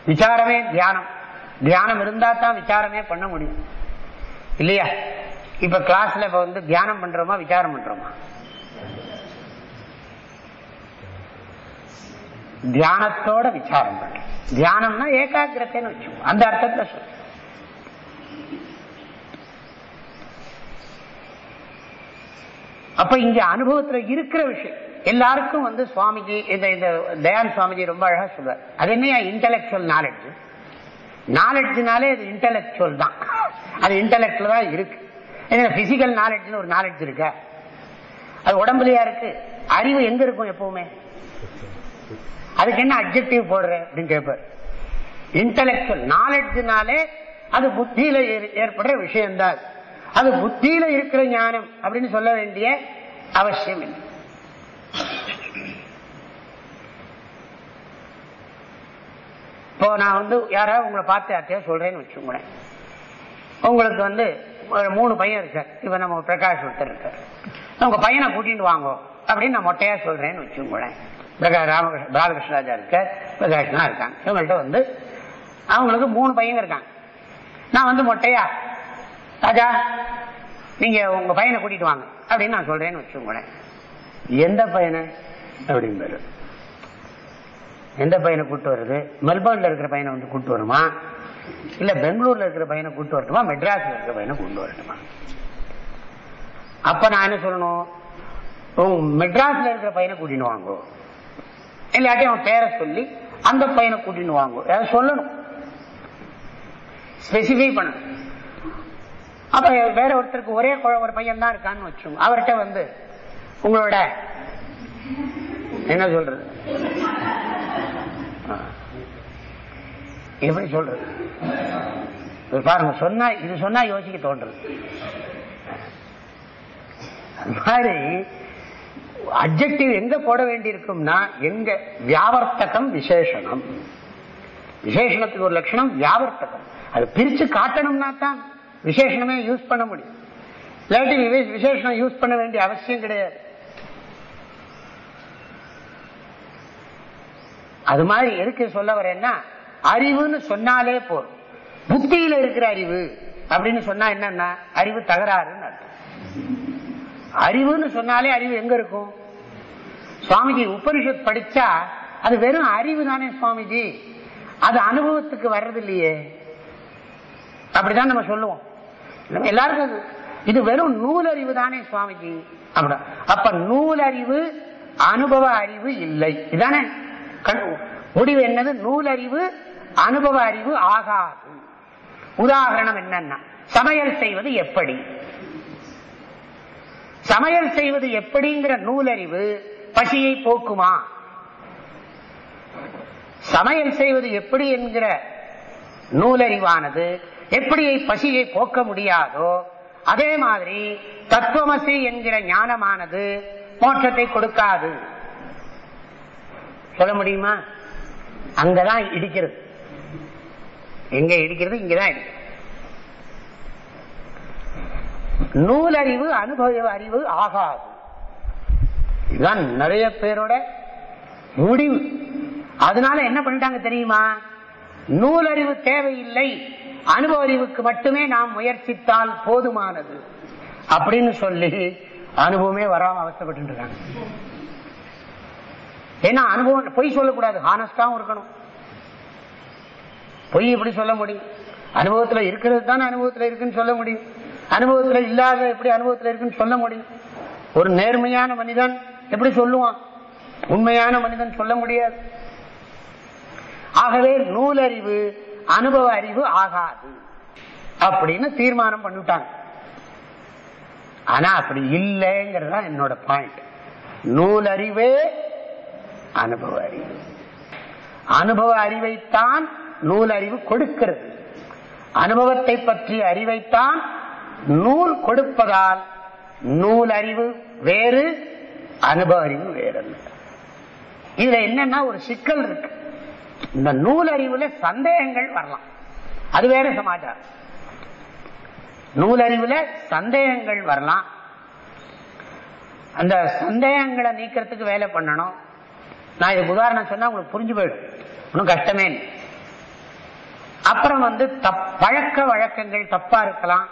விசாரமே தியானம். தியானம் இருந்தா தான் விசாரமே பண்ண முடியும். இல்லையா? இப்ப கிளாஸ்ல இப்ப வந்து தியானம் பண்றோமா விசாரம் பண்றோமா? தியானத்தோட விசாரம் பண்றோம். தியானம்னா ஏகாகிரத்தைன்னு வச்சோம் அந்த அர்த்தத்துல சொல்றோம் அப்ப இங்க அனுபவத்துல இருக்கிற விஷயம். எல்லாருக்கும் வந்து சுவாமிஜி இந்த இந்த தயான் சுவாமிஜி ரொம்ப அழகா சொல்றார் அது என்ன இன்டலெக்சுவல் நாலெட்ஜ் நாலெட்ஜ்னாலே இது இன்டலெக்சுவல் தான். அது இன்டலெக்டில் தான் இருக்கு. பிசிக்கல் நாலேஜ்னு ஒரு நாலெட்ஜ் இருக்கா? அது உடம்புலயா இருக்கு? அறிவு எங்க இருக்கும் எப்பவுமே? அதுக்கு என்ன அப்ஜெக்டிவ் போடுற? அப்படின்னு கேட்பார் இன்டலெக்சுவல் நாலெட்ஜ்னாலே அது புத்தியில ஏற்படுற விஷயம்தான். அது. அது புத்தியில இருக்கிற ஞானம் அப்படின்னு சொல்ல வேண்டிய அவசியம் இல்லை. இப்போ நான் வந்து யாராவது உங்களை பார்த்து யார்த்தையோ சொல்றேன்னு வச்சுக்கோங்களேன். உங்களுக்கு வந்து மூணு பையன் இருக்கார் இப்ப நம்ம பிரகாஷ் ஒருத்தர் இருக்கார். உங்க பையனை கூட்டிட்டு வாங்கோ. அப்படின்னு நான் மொட்டையா சொல்றேன்னு வச்சுக்கோங்களேன். பிரகாஷ் ராமகிருஷ்ண ராமகிருஷ்ணராஜா இருக்கார். பிரகாஷ்னா இருக்காங்க. இவங்கள்ட்ட வந்து அவங்களுக்கு மூணு பையங்க இருக்காங்க. நான் வந்து மொட்டையா ராஜா நீங்க உங்க பையனை கூட்டிட்டு வாங்க. அப்படின்னு நான் சொல்றேன்னு வச்சுக்கோங்களேன். எந்த பையனை? அப்படின்னு எந்த பையனை கூட்டு வருது மெல்பர்ன்ல இருக்கிற பையனை வந்து கூட்டு வருமா? இல்ல பெங்களூர்ல இருக்கிற பையனை கூட்டு வரட்டுமா? மெட்ராஸ்ல இருக்கிற பையனை கூட்டு வரட்டுமா? அப்ப நான் என்ன சொல்லணும்? மெட்ராஸ்ல இருக்கிற பையனை கூட்டின்னு வாங்கோ. இல்லாட்டி அவன் பேரை சொல்லி அந்த பையனை கூட்டின்னு வாங்கோ. ஏதாவது சொல்லணும். ஸ்பெசிஃபை பண்ணணும். அப்ப வேற ஒருத்தருக்கு ஒரே ஒரு பையன் தான் இருக்கான்னு வச்சோம் அவர்கிட்ட வந்து உங்களோட என்ன சொல்றது? எப்படி சொல்றது. இது பாருங்க சொன்னா இது சொன்னா யோசிக்க தோன்றது. அது மாதிரி அப்ஜெக்டிவ் எங்க போட வேண்டியிருக்கும்னா எங்க வியாவர்த்தகம் விசேஷனம் விசேஷணத்துக்கு ஒரு லட்சணம் வியாவர்த்தகம். அது பிரிச்சு காட்டணும்னா தான் விசேஷணமே யூஸ் பண்ண முடியும். இல்லாட்டி விசேஷம் யூஸ் பண்ண வேண்டிய அவசியம் கிடையாது. அது மாதிரி எதுக்கு சொல்ல வரேன்னா அறிவுன்னு சொன்னாலே போதும். புத்தியில இருக்கிற அறிவு. அப்படின்னு சொன்னா என்னன்னா அறிவு தகராறுன்னு அர்த்தம். அறிவுன்னு சொன்னாலே அறிவு எங்க இருக்கும்? சுவாமிஜி உபனிஷத் படிச்சா அது வெறும் அறிவு தானே சுவாமிஜி. அது அனுபவத்துக்கு வர்றது இல்லையே அப்படிதான் நம்ம சொல்லுவோம். நம்ம எல்லாருக்கும் அது- இது வெறும் நூலறிவு தானே சுவாமிஜி. அப்படின்னா அப்ப நூலறிவு அனுபவ அறிவு இல்லை. இதுதானே முடிவு என்னது? நூலறிவு அனுபவ அறிவு ஆகாது. உதாரணம் என்னன்னா சமையல் செய்வது எப்படி? சமையல் செய்வது எப்படிங்கிற நூலறிவு பசியை போக்குமா? சமையல் செய்வது எப்படி என்கிற நூலறிவானது எப்படி பசியை போக்க முடியாதோ அதே மாதிரி தத்துவமசி என்கிற ஞானமானது மோட்சத்தை கொடுக்காது. சொல்ல முடியுமா? அங்கதான் இடிக்கிறது. எங்க இடிக்கிறது இங்கதான் இருக்கு. நூலறிவு அனுபவ அறிவு ஆகாது. இதுதான் நிறைய பேரோட முடிவு. அதனால என்ன பண்ணிட்டாங்க தெரியுமா? நூலறிவு தேவையில்லை அனுபவ அறிவுக்கு மட்டுமே நாம் முயற்சித்தால் போதுமானது அப்படின்னு சொல்லி அனுபவமே வராம அவசப்பட்டு இருக்காங்க. ஏன்னா அனுபவம் பொய் சொல்லக்கூடாது. ஹானஸ்டாவும் இருக்கணும். பொய் எப்படி சொல்ல முடியும்? அனுபவத்துல இருக்கிறது தானே அனுபவத்துல இருக்குன்னு சொல்ல முடியும். அனுபவத்துல இல்லாத எப்படி அனுபவத்துல இருக்குன்னு சொல்ல முடியும்? ஒரு நேர்மையான மனிதன் எப்படி சொல்லுவான்? உண்மையான மனிதன் சொல்ல முடியாது. ஆகவே நூலறிவு அனுபவ அறிவு ஆகாது. அப்படின்னு தீர்மானம் பண்ணிட்டாங்க ஆனா அப்படி இல்லைங்கிறது தான் என்னோட பாயிண்ட் நூலறிவே அனுபவ அறிவு. அனுபவ அறிவைத்தான் நூல் அறிவு கொடுக்கிறது. அனுபவத்தை பற்றிய அறிவைத்தான் நூல் கொடுப்பதால் நூல் அறிவு வேறு அனுபவ அறிவு வேறல்ல. இதுல என்னன்னா ஒரு சிக்கல் இருக்கு. இந்த நூல் அறிவுல சந்தேகங்கள் வரலாம். அது வேற சமாச்சாரம். நூலறிவுல சந்தேகங்கள் வரலாம். அந்த சந்தேகங்களை நீக்கிறதுக்கு வேலை பண்ணணும். நான் இதுக்கு உதாரணம் சொன்னா உங்களுக்கு புரிஞ்சு போயிடும். ஒன்றும் கஷ்டமே இல்லை. அப்புறம் வந்து தப் பழக்க வழக்கங்கள் தப்பா இருக்கலாம்.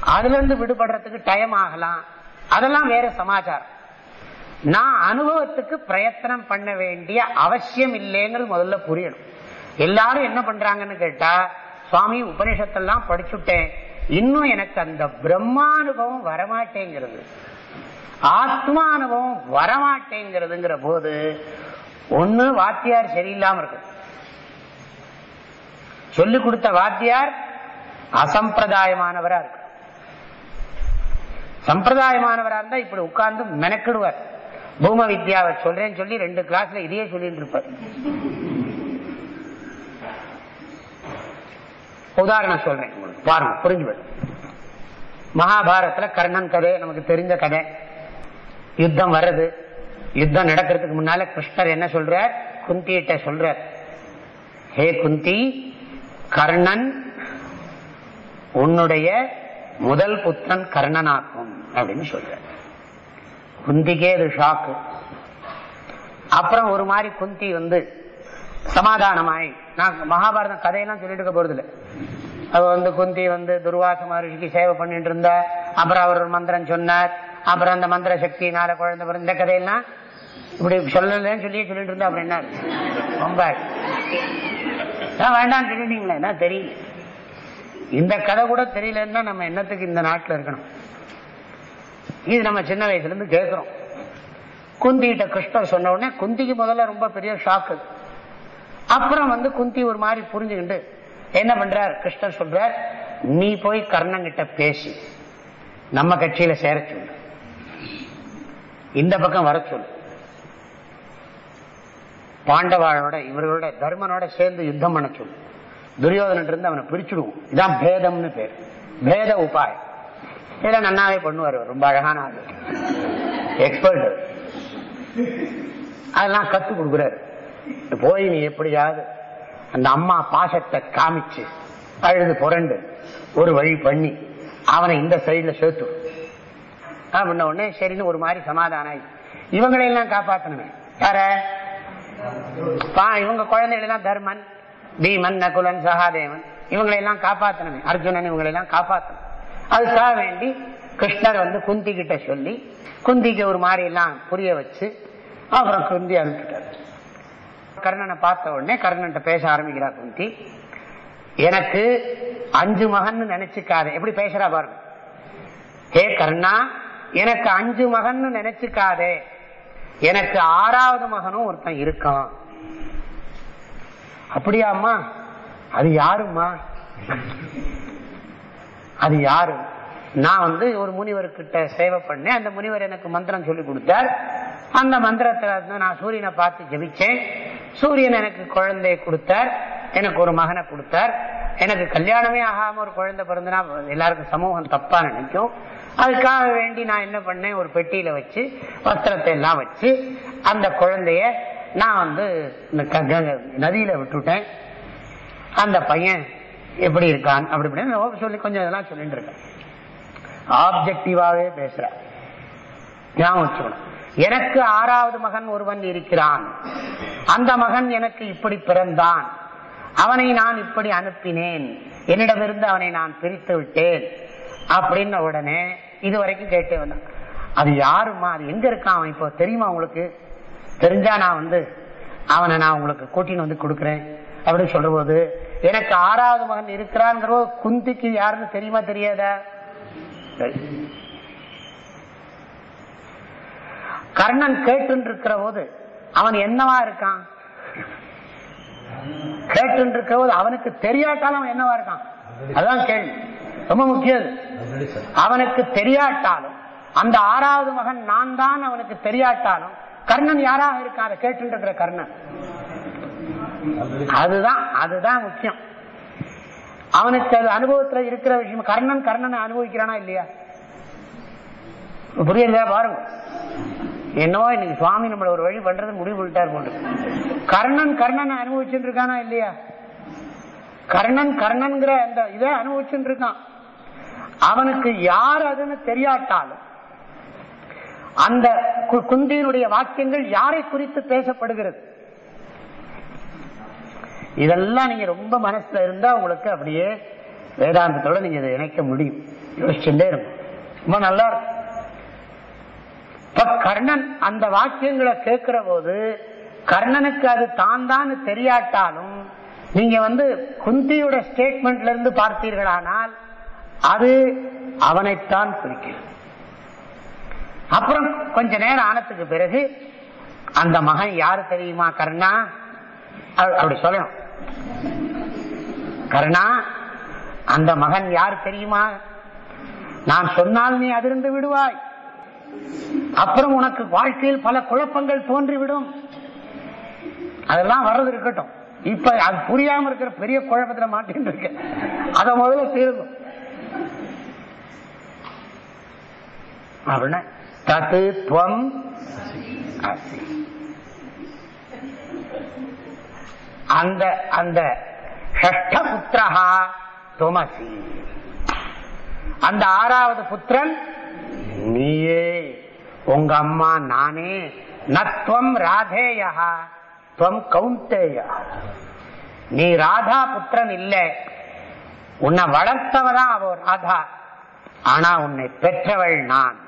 அதுல இருந்து விடுபடுறதுக்கு டைம் ஆகலாம். அதெல்லாம் வேற சமாச்சாரம். நான் அனுபவத்துக்கு பிரயத்தனம் பண்ண வேண்டிய அவசியம் இல்லைங்கிறது முதல்ல புரியணும். எல்லாரும் என்ன பண்றாங்கன்னு கேட்டா சுவாமி உபனிஷத்தெல்லாம் படிச்சுட்டேன். இன்னும் எனக்கு அந்த பிரம்மானுபவம் வரமாட்டேங்கிறது. ஆத்மானுபவம் வரமாட்டேங்கிறதுங்கிற போது ஒன்னு வாத்தியார் சரியில்லாம இருக்கு. சொல்லிக் கொடுத்த வாத்தியார் அசம்பிரதாயமானவரா இருக்கு சம்பிரதாயமானவரா இருந்தா இப்படி உட்கார்ந்து மெனக்கிடுவார். பூம வித்யாவை சொல்றேன்னு சொல்லி ரெண்டு கிளாஸ்ல இதையே சொல்லிட்டு இருப்பார். உதாரணம் சொல்றேன். உங்களுக்கு பாருங்க புரிஞ்சுவது மகாபாரதத்துல கர்ணன் கதை நமக்கு தெரிஞ்ச கதை. யுத்தம் வர்றது. யுத்தம் நடக்கிறதுக்கு முன்னால கிருஷ்ணர் என்ன சொல்றார்? குந்தியிட்ட சொல்றார். ஹே குந்தி கர்ணன் உன்னுடைய முதல் புத்தன் கர்ணனாக்கும் அப்படின்னு சொல்ற. குந்திக்கே இது ஷாக்கு அப்புறம் ஒரு மாதிரி குந்தி வந்து சமாதானமாய். நான் மகாபாரத கதையெல்லாம் சொல்லிட்டு இருக்க போறது இல்லை அவ வந்து குந்தி வந்து துர்வாச மகர்ஷிக்கு சேவை பண்ணிட்டு இருந்தா. அப்புறம் அவர் ஒரு மந்திரம் சொன்னார். அப்புறம் அந்த மந்திர சக்தியினால குழந்தை இந்த கதையெல்லாம் இப்படி சொல்லலன்னு சொல்லி சொல்லிட்டு இருந்தா அப்புறம் என்ன? ரொம்ப வேண்டாம் சொல்லிட்டீங்களே என்ன தெரியல. இந்த கதை கூட தெரியலன்னா நம்ம என்னத்துக்கு இந்த நாட்டில் இருக்கணும்? இது நம்ம சின்ன வயசுல இருந்து கேட்கிறோம் குந்திகிட்ட கிருஷ்ணர் சொன்ன உடனே குந்திக்கு முதல்ல ரொம்ப பெரிய ஷாக்கு அப்புறம் வந்து குந்தி ஒரு மாதிரி புரிஞ்சுக்கிட்டு என்ன பண்றார்? கிருஷ்ணர் சொல்றார் நீ போய் கர்ணங்கிட்ட பேசி நம்ம கட்சியில சேர சொல்லு. இந்த பக்கம் வர சொல்லு. பாண்டவாளோட இவர்களோட தர்மனோட சேர்ந்து யுத்தம் பண்ண துரியோதனன் இருந்து அவனை பிரிச்சுடுவோம். இதான் பேதம்னு பேர். பேத உபாயம். இதெல்லாம் நன்னாவே பண்ணுவார் ரொம்ப அழகான ஆள். எக்ஸ்பர்ட் அதெல்லாம் கத்து கொடுக்குறாரு. போய் நீ எப்படியாவது அந்த அம்மா பாசத்தை காமிச்சு அழுது புரண்டு ஒரு வழி பண்ணி அவனை இந்த சைடில் சேர்த்து அப்படின்ன உடனே சரின்னு ஒரு மாதிரி சமாதானம் ஆகி இவங்களையெல்லாம் காப்பாற்றணுமே யார? இவங்க குழந்தைகளெல்லாம் தர்மன் பீமன் நகுலன் சகாதேவன். இவங்களையெல்லாம் காப்பாத்தணுமே. அர்ஜுனன் இவங்களெல்லாம் காப்பாத்தணும். அதுக்காக வேண்டி கிருஷ்ணர் வந்து குந்தி கிட்ட சொல்லி குந்திக்கு ஒரு மாதிரி எல்லாம் புரிய வச்சு அப்புறம் குந்தி அனுப்பிட்டார். கர்ணனை பார்த்த உடனே கர்ணன் பேச ஆரம்பிக்கிறார் குந்தி. எனக்கு அஞ்சு மகன் நினைச்சுக்காத. எப்படி பேசுறா பாருங்க. ஹே கர்ணா எனக்கு அஞ்சு மகன் நினைச்சுக்காதே. எனக்கு ஆறாவது மகனும் ஒருத்தன் இருக்கான். அப்படியாம்மா? அது யாருமா அது யாரு? நான் வந்து ஒரு முனிவர்கிட்ட சேவை பண்ணேன். அந்த முனிவர் எனக்கு மந்திரம் சொல்லி கொடுத்தார். அந்த மந்திரத்துல இருந்து நான் சூரியனை பார்த்து ஜபிச்சேன். சூரியன் எனக்கு குழந்தைய கொடுத்தார். எனக்கு ஒரு மகனை கொடுத்தார். எனக்கு கல்யாணமே ஆகாம ஒரு குழந்தை பிறந்தனா எல்லாருக்கும் சமூகம் தப்பா நினைக்கும். அதுக்காக வேண்டி நான் என்ன பண்ணேன்? ஒரு பெட்டியில வச்சு வஸ்திரத்தை எல்லாம் வச்சு அந்த குழந்தைய நான் வந்து நதியில விட்டுட்டேன். அந்த பையன் எப்படி இருக்கான்? அப்படி இப்படின்னு சொல்லி கொஞ்சம் இதெல்லாம் சொல்லிட்டு இருக்கேன். ஆப்ஜெக்டிவாவே பேசுற. ஞாபகம் வச்சுக்கணும். எனக்கு ஆறாவது மகன் ஒருவன் இருக்கிறான். அந்த மகன் எனக்கு இப்படி பிறந்தான். அவனை நான் இப்படி அனுப்பினேன். என்னிடமிருந்து அவனை நான் பிரித்து விட்டேன். அப்படின்ன உடனே இது வரைக்கும் கேட்டே வந்தான். அது யாருமா அது எங்க இருக்கான் அவன் இப்போ? தெரியுமா உங்களுக்கு? தெரிஞ்சா நான் வந்து அவனை நான் உங்களுக்கு கூட்டின்னு வந்து கொடுக்குறேன். அப்படின்னு சொல்ற போது எனக்கு ஆறாவது மகன் இருக்கிறான்ங்கிற குந்திக்கு யாருன்னு தெரியுமா தெரியாதா? கர்ணன் கேட்டு இருக்கிற போது அவன் என்னவா இருக்கான்? கேட்டு அவனுக்கு தெரியாட்டாலும் அவன் என்னவா இருக்கான்? அதான் கேள்வி. ரொம்ப முக்கியம் அவனுக்கு தெரியாட்டாலும் அந்த ஆறாவது மகன் நான் தான் அவனுக்கு தெரியாட்டாலும் கர்ணன் யாராக இருக்கான் அதை கேட்டு கர்ணன். அதுதான் அதுதான் முக்கியம். அவனுக்கு அது அனுபவத்துல இருக்கிற விஷயம். கர்ணன் கர்ணனை அனுபவிக்கிறானா இல்லையா? புரியல பாருங்க. என்னவோ இன்னைக்கு சுவாமி நம்மள ஒரு வழி பண்றது முடிவு பண்ணிட்டார் போட்டு கர்ணன் கர்ணன் அனுபவிச்சுட்டு இருக்கானா இல்லையா? கர்ணன் கர்ணன்கிற அந்த இதை அனுபவிச்சுட்டு இருக்கான் அவனுக்கு யார் அதுன்னு தெரியாட்டாலும் அந்த குந்தியினுடைய வாக்கியங்கள் யாரை குறித்து பேசப்படுகிறது? இதெல்லாம் நீங்க ரொம்ப மனசுல இருந்தா உங்களுக்கு அப்படியே வேதாந்தத்தோட நீங்க இதை இணைக்க முடியும். யோசிச்சுட்டே இருக்கும் ரொம்ப நல்லா இருக்கும் கர்ணன் அந்த வாக்கியங்களை கேட்கிற போது கர்ணனுக்கு அது தான் தான் தெரியாட்டாலும் நீங்க வந்து குந்தியோட ஸ்டேட்மெண்ட்ல இருந்து பார்த்தீர்களானால் அது அவனைத்தான் குறிக்கிறது. அப்புறம் கொஞ்ச நேரம் ஆனத்துக்கு பிறகு அந்த மகன் யாரு தெரியுமா கர்ணா? அப்படி சொல்லணும். கர்ணா அந்த மகன் யார் தெரியுமா? நான் சொன்னால் நீ அதிர்ந்து விடுவாய். அப்புறம் உனக்கு வாழ்க்கையில் பல குழப்பங்கள் தோன்றிவிடும். அதெல்லாம் வர்றது இருக்கட்டும். இப்ப அது புரியாம இருக்கிற பெரிய குழப்பத்துல மாட்டின்னு இருக்கு. அத முதல்ல தீர்க்கும் அப்படின்னா தத்து துவம் அசி. அந்த அந்த ஷஷ்ட புத்திரஹா துமசி அந்த ஆறாவது புத்திரன் நீயே உங்க அம்மா நானே நத்வம் ராதேயா துவம் கவுண்டேயா நீ ராதா புத்திரன் இல்ல உன்னை வளர்த்தவதான் அவ ராதா ஆனா உன்னை பெற்றவள் நான்.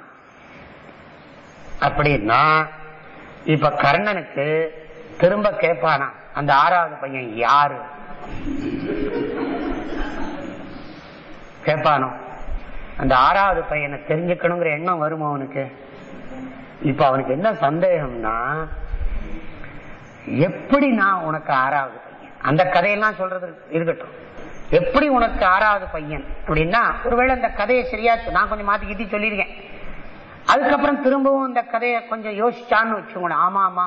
அப்படின்னா இப்ப கர்ணனுக்கு திரும்ப கேட்பானா அந்த ஆறாவது பையன் யாரு? கேட்பானோ அந்த ஆறாவது பையனை தெரிஞ்சுக்கணுங்கிற எண்ணம் வருமா அவனுக்கு? இப்ப அவனுக்கு என்ன சந்தேகம்னா எப்படி நான் உனக்கு ஆறாவது பையன்? அந்த கதையெல்லாம் சொல்றது இருக்கட்டும். எப்படி உனக்கு ஆறாவது பையன் அப்படின்னா ஒருவேளை அந்த கதையை சரியா நான் கொஞ்சம் மாத்திக்கிட்டி சொல்லியிருக்கேன். அதுக்கப்புறம் திரும்பவும் இந்த கதையை கொஞ்சம் யோசிச்சான்னு வச்சுக்கோங்க ஆமா ஆமா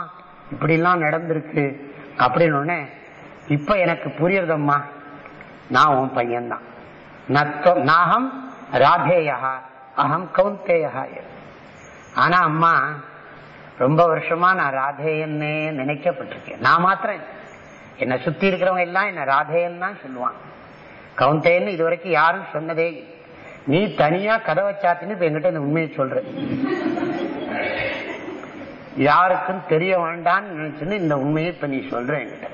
இப்படி எல்லாம் நடந்திருக்கு. அப்படின்னு உடனே இப்ப எனக்கு புரியுறதம்மா நான் உன் பையன்தான். நத்தம் நாகம் ராதேயா அகம் கௌந்தேயா ஆனா அம்மா ரொம்ப வருஷமா நான் ராதேயன்னே நினைக்கப்பட்டிருக்கேன். நான் மாத்திரம் என்னை சுத்தி இருக்கிறவங்க எல்லாம் என்ன ராதேயன் தான் சொல்லுவான் கவுந்தேன்னு இது வரைக்கும் யாரும் சொன்னதே நீ தனியா கதவை சாத்தின்னு இப்ப என்கிட்ட இந்த உண்மையை சொல்ற. யாருக்கும் தெரிய வேண்டாம்னு நினைச்சுன்னு இந்த உண்மையை இப்ப நீ சொல்ற என்கிட்ட.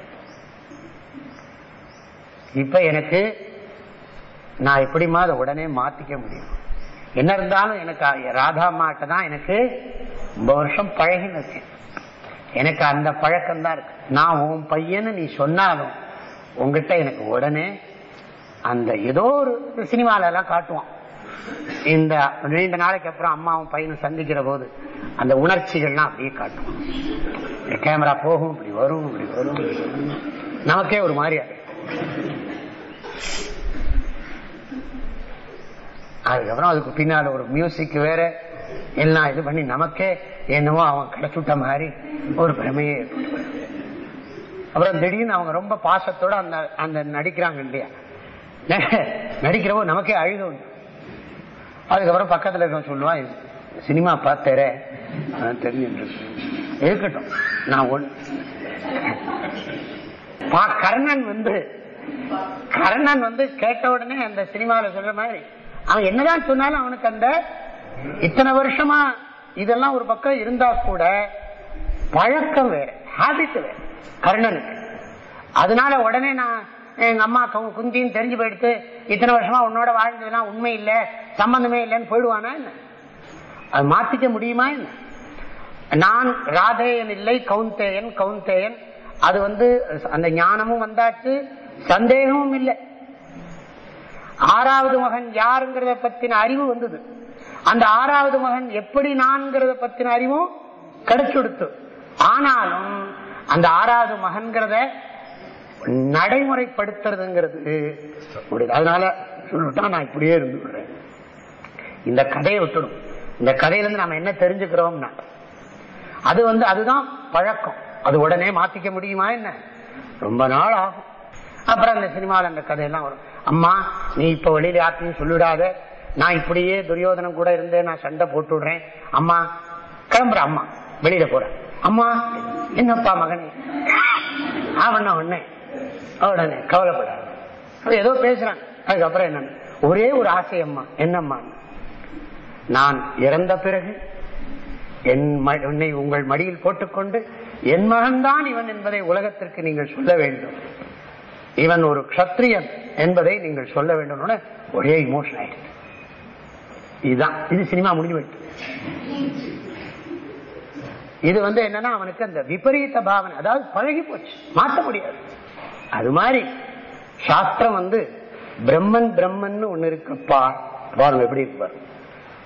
இப்ப எனக்கு நான் எப்படிமா அதை உடனே மாத்திக்க முடியும். என்ன இருந்தாலும் எனக்கு ராதா அம்மாட்ட தான் எனக்கு ரொம்ப வருஷம் பழகினது எனக்கு அந்த பழக்கம் தான் இருக்கு. நான் உன் பையன்னு நீ சொன்னாலும் உங்ககிட்ட எனக்கு உடனே அந்த ஏதோ ஒரு சினிமால எல்லாம் காட்டுவான். இந்த நீண்ட நாளைக்கு அப்புறம் அம்மாவும் பையனும் சந்திக்கிற போது அந்த உணர்ச்சிகள்லாம் அப்படியே காட்டுவான். கேமரா போகும் இப்படி வரும் இப்படி வரும் நமக்கே ஒரு மாதிரியா அதுக்கப்புறம் அதுக்கு பின்னால ஒரு மியூசிக் வேற எல்லாம் இது பண்ணி நமக்கே என்னமோ அவன் கிடைச்சுட்ட மாதிரி ஒரு பிரமையே ஏற்பட்டு அப்புறம் திடீர்னு அவங்க ரொம்ப பாசத்தோட அந்த அந்த நடிக்கிறாங்க இல்லையா? நடிக்கிறவோ நமக்கே அழுக அதுக்கப்புறம் பக்கத்துல இருக்க சொல்லுவான் சினிமா பார்த்தேரே அதான் இருக்கட்டும் நான் ஒன் கர்ணன் வந்து கர்ணன் வந்து கேட்ட உடனே அந்த சினிமாவில் சொல்ற மாதிரி அவன் என்னதான் சொன்னாலும் அவனுக்கு அந்த இத்தனை வருஷமா இதெல்லாம் ஒரு பக்கம் இருந்தா கூட பழக்கம் வேற ஹாபிட் வேற கர்ணனுக்கு அதனால உடனே நான் எங்க அம்மா குந்தின்னு தெரிஞ்சு போயிடுத்து இத்தனை வருஷமா உன்னோட வாழ்ந்ததுலாம் உண்மை இல்லை சம்பந்தமே இல்லைன்னு போயிடுவானா என்ன? அது மாத்திக்க முடியுமா என்ன? நான் ராதேயன் இல்லை கவுந்தேயன் கவுந்தேயன் அது வந்து அந்த ஞானமும் வந்தாச்சு சந்தேகமும் இல்லை. ஆறாவது மகன் யாருங்கிறத பத்தின அறிவு வந்தது. அந்த ஆறாவது மகன் எப்படி நான்கிறத பத்தின அறிவும் கிடைச்சுடுத்து. ஆனாலும் அந்த ஆறாவது மகன்கிறத நடைமுறைப்படுத்துறதுங்கிறது அதனால சொல்லிட்டா நான் இப்படியே இருந்து இந்த கதையை விட்டுடும். இந்த கதையிலிருந்து நம்ம என்ன தெரிஞ்சுக்கிறோம்னா அது வந்து அதுதான் பழக்கம். அது உடனே மாத்திக்க முடியுமா என்ன? ரொம்ப நாள் ஆகும். அப்புறம் அந்த சினிமாவில் அந்த கதையெல்லாம் வரும். அம்மா நீ இப்ப வெளியில யார்த்தையும் சொல்லிடாத நான் இப்படியே துரியோதனம் கூட இருந்தேன் நான் சண்டை போட்டு விடுறேன் அம்மா கிளம்புற அம்மா. வெளியில போற. அம்மா என்னப்பா மகனே? அவன உடனே உடனே கவலைப்படாது. ஏதோ பேசுறான் அதுக்கப்புறம் என்ன ஒரே ஒரு ஆசை அம்மா. என்னம்மா? நான் இறந்த பிறகு என் ம- உன்னை உங்கள் மடியில் போட்டுக்கொண்டு என் மகன்தான் இவன் என்பதை உலகத்திற்கு நீங்கள் சொல்ல வேண்டும். இவன் ஒரு க்ஷத்ரியன் என்பதை நீங்கள் சொல்ல வேண்டும் ஒரே இமோஷன் ஆயிடுது. இதுதான். இது சினிமா முடிஞ்சு போயிட்டு இது வந்து என்னன்னா அவனுக்கு அந்த விபரீத பாவனை அதாவது பழகி போச்சு. மாற்ற முடியாது. அது மாதிரி சாஸ்திரம் வந்து பிரம்மன் பிரம்மன் ஒண்ணு இருக்குப்பா பாருங்க எப்படி இருப்பார்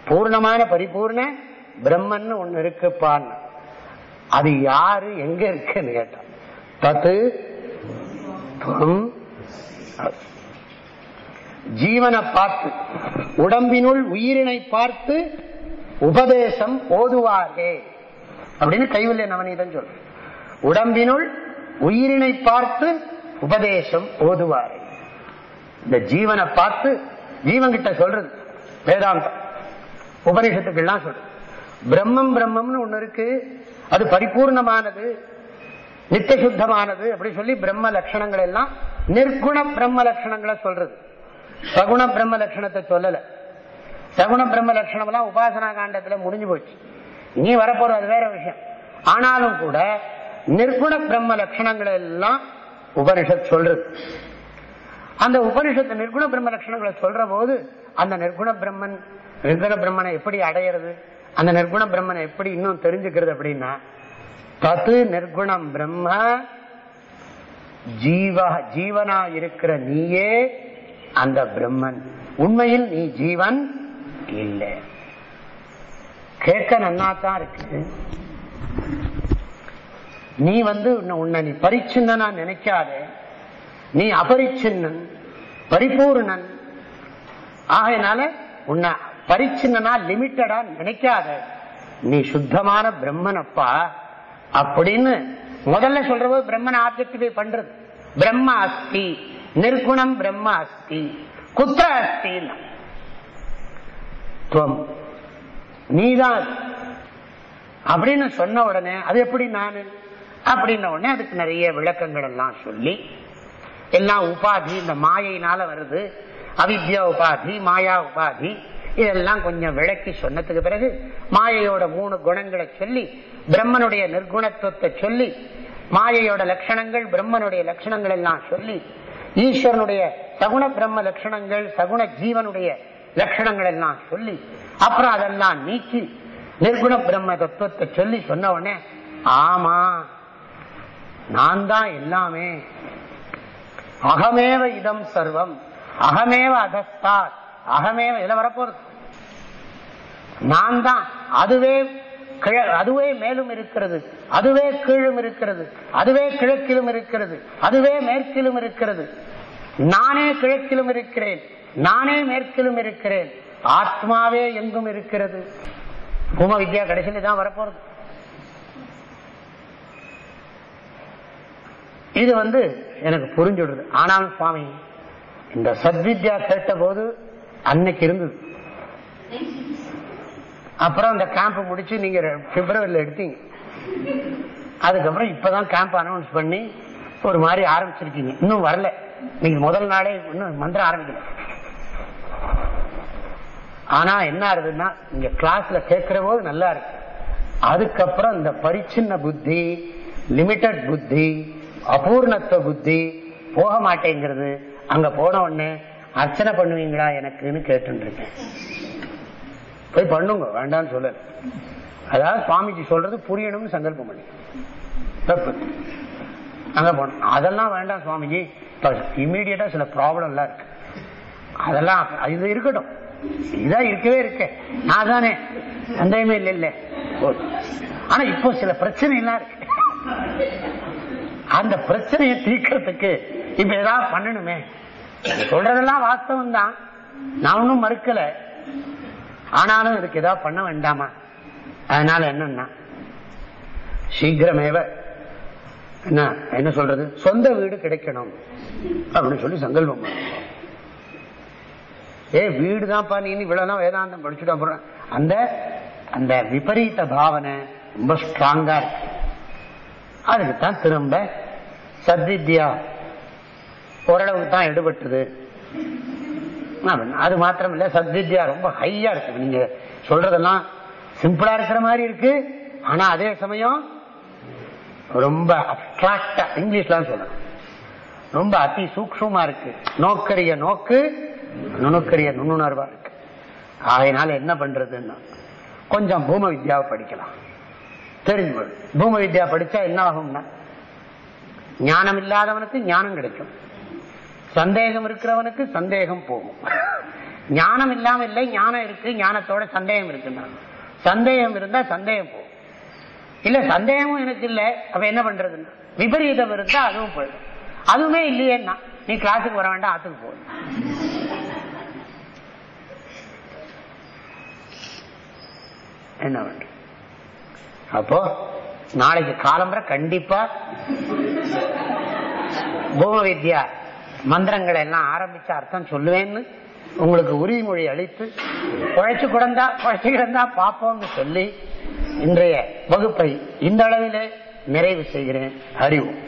பூர்ணமான பரிபூர்ண பிரம்மன் ஒண்ணு இருக்குப்பான்னு அது யாரு எங்க இருக்குன்னு கேட்டான் தத்து ஜீவனை பார்த்து உடம்பினுள் உயிரினை பார்த்து உபதேசம் ஓதுவாரே. அப்படின்னு கைவில்லை நவநீதம் சொல்ற உடம்பினுள் உயிரினை பார்த்து உபதேசம் ஓதுவாரே. இந்த ஜீவனை பார்த்து ஜீவன் கிட்ட சொல்றது வேதாந்தம். உபனிஷத்துக்கெல்லாம் சொல்றது. பிரம்மம் பிரம்மம்னு ஒண்ணு இருக்கு. அது பரிபூர்ணமானது. நித்திய சுத்தமானது அப்படி சொல்லி பிரம்ம லட்சணங்கள் எல்லாம் நிர்குண பிரம்ம லட்சணங்களை சொல்றது. சகுண பிரம்ம லட்சணத்தை சொல்லல. சகுண பிரம்ம லட்சணம் எல்லாம் உபாசனா காண்டத்துல முடிஞ்சு போச்சு. நீ வரப்போற அது வேற விஷயம். ஆனாலும் கூட நிர்குண பிரம்ம லட்சணங்களை எல்லாம் உபனிஷத் சொல்றது. அந்த உபனிஷத்து நிர்குண பிரம்ம லட்சணங்களை சொல்ற போது அந்த நிர்குண பிரம்மன் நிர்குண பிரம்மனை எப்படி அடையிறது அந்த நிர்குண பிரம்மனை எப்படி இன்னும் தெரிஞ்சுக்கிறது அப்படின்னா தத்து நிர்குணம் பிரம்ம. ஜீவ ஜீவனா இருக்கிற நீயே அந்த பிரம்மன். உண்மையில் நீ ஜீவன் இல்லை. கேட்க நன்னாத்தான் இருக்கு நீ வந்து உன்னை- உன்னை நீ பரிச்சின்னா நினைக்காதே. நீ அபரிச்சின்னன் பரிபூர்ணன். ஆகையினால உன்னை பரிச்சின்னனா லிமிட்டடா நினைக்காத. நீ சுத்தமான பிரம்மனப்பா. அப்படின்னு முதல்ல சொல்றது பிரம்மன் ஆப்ஜெக்டிஃபை பண்றது. பிரம்ம அஸ்தி நிர்குணம் பிரம்ம அஸ்தி குத்த அஸ்தி துவம். நீதான் அப்படின்னு சொன்ன உடனே அது எப்படி நானு? அப்படின்ன உடனே அதுக்கு நிறைய விளக்கங்கள் எல்லாம் சொல்லி எல்லாம் உபாதி இந்த மாயினால வருது. அவித்யா உபாதி மாயா உபாதி. இதெல்லாம் கொஞ்சம் விளக்கி சொன்னதுக்கு பிறகு மாயையோட மூணு குணங்களை சொல்லி பிரம்மனுடைய நிர்குணத்துவத்தை சொல்லி மாயையோட லட்சணங்கள் பிரம்மனுடைய லட்சணங்கள் எல்லாம் சொல்லி ஈஸ்வரனுடைய சகுண பிரம்ம லட்சணங்கள் சகுண ஜீவனுடைய லட்சணங்கள் எல்லாம் சொல்லி அப்புறம் அதெல்லாம் நீக்கி நிர்குண பிரம்ம தத்துவத்தை சொல்லி சொன்ன உடனே ஆமா நான் தான் எல்லாமே. அகமேவ இதம் சர்வம். அகமேவ அதஸ்தாத். அகமே இதுல வரப்போறது நான் தான் அதுவே கிழ- அதுவே மேலும் இருக்கிறது. அதுவே கீழும் இருக்கிறது. அதுவே கிழக்கிலும் இருக்கிறது. அதுவே மேற்கிலும் இருக்கிறது. நானே கிழக்கிலும் இருக்கிறேன். நானே மேற்கிலும் இருக்கிறேன். ஆத்மாவே எங்கும் இருக்கிறது. பூம வித்யா கடைசியில் தான் வரப்போறது இது வந்து எனக்கு புரிஞ்சுடுது. ஆனாலும் சுவாமி இந்த சத்வித்யா கேட்ட போது அன்னைக்கு இருந்தது. அப்புறம் அந்த கேம்ப் முடிச்சு நீங்க பிப்ரவரியில எடுத்தீங்க. அதுக்கப்புறம் இப்பதான் கேம்ப் அனௌன்ஸ் பண்ணி ஒரு மாதிரி ஆரம்பிச்சிருக்கீங்க. இன்னும் வரல. நீங்க முதல் நாளே இன்னும் மந்திரம் ஆரம்பிக்கல. ஆனா என்ன ஆகுதுன்னா இங்க கிளாஸ்ல கேட்கிற போது நல்லா இருக்கு. அதுக்கப்புறம் இந்த பரிச்சின்ன புத்தி லிமிட்டட் புத்தி அபூர்ணத்துவ புத்தி போக மாட்டேங்கிறது. அங்க போன உடனே அர்ச்சனை பண்ணுவீங்களா எனக்குன்னு கேட்டுருக்கேன் போய் பண்ணுங்க வேண்டாம்னு சொல்லல. அதாவது சுவாமிஜி சொல்றது புரியணும்னு சங்கல்பம் பண்ணி. தப்பு. அங்க போனோம் அதெல்லாம் வேண்டாம் சுவாமிஜி. இமீடியட்டா சில ப்ராப்ளம் எல்லாம் இருக்கு. அதெல்லாம் இது இருக்கட்டும். இதான் இருக்கவே இருக்க நான் தானே. சந்தேகமே இல்லை இல்ல. ஆனா இப்போ சில பிரச்சனை எல்லாம் இருக்கு. அந்த பிரச்சனையை தீர்க்கறதுக்கு இப்ப ஏதாவது பண்ணணுமே. சொல்றதெல்லாம் வாஸ்தவம் தான் நான் ஒன்னும் மறுக்கல. ஆனாலும் இதுக்கு ஏதாவது பண்ண வேண்டாமா? அதனால என்னன்னா சீக்கிரமேவ என்ன என்ன சொல்றது? சொந்த வீடு கிடைக்கணும். அப்படின்னு சொல்லி சங்கல்பம் ஏ வீடு தான்ப்பா நீ இவ்வளவு வேதாந்தம் படிச்சுட்டு அப்புறம். அந்த அந்த விபரீத பாவனை ரொம்ப ஸ்ட்ராங்கா இருக்கு. அதுக்குத்தான் திரும்ப சத்வித்யா ஓரளவுக்கு தான் எடுபட்டுது அது மாத்திரம் இல்ல சத்வித்யா ரொம்ப ஹையா இருக்கு. நீங்க சொல்றதெல்லாம் சிம்பிளா இருக்கிற மாதிரி இருக்கு. ஆனா அதே சமயம் ரொம்ப அப்டிராக்டா இங்கிலீஷ்லாம் சொல்லணும். ரொம்ப அதி சூக்ஷமா இருக்கு. நோக்கரிய நோக்கு நுணுக்கரிய நுண்ணுணர்வா இருக்கு. அதனால என்ன பண்றதுன்னா கொஞ்சம் பூம வித்யாவை படிக்கலாம். தெரிஞ்சு பூம வித்யா படிச்சா என்ன ஆகும்னா ஞானம் இல்லாதவனுக்கு ஞானம் கிடைக்கும். சந்தேகம் இருக்கிறவனுக்கு சந்தேகம் போகும். ஞானம் இல்லாம இல்லை ஞானம் இருக்கு ஞானத்தோட சந்தேகம் இருக்குன்னா சந்தேகம் இருந்தா சந்தேகம் போகும். இல்ல சந்தேகமும் எனக்கு இல்ல அப்ப என்ன பண்றதுன்னா? விபரீதம் இருந்தா அதுவும் போயிடும். அதுவுமே இல்லையேன்னா நீ கிளாஸுக்கு வர வேண்டாம் ஆத்துக்கு போ. என்ன பண்ற அப்போ நாளைக்கு காலம்புற கண்டிப்பா பூம வித்யா மந்திரங்களை எல்லாம் ஆரம்பிச்ச அர்த்தம் சொல்லுவேன்னு உங்களுக்கு உறுதிமொழி அளித்து குழைச்சு கிடந்தா குழைச்சு கிடந்தா பார்ப்போம்னு சொல்லி இன்றைய வகுப்பை இந்த அளவிலே நிறைவு செய்கிறேன். அறிவோம்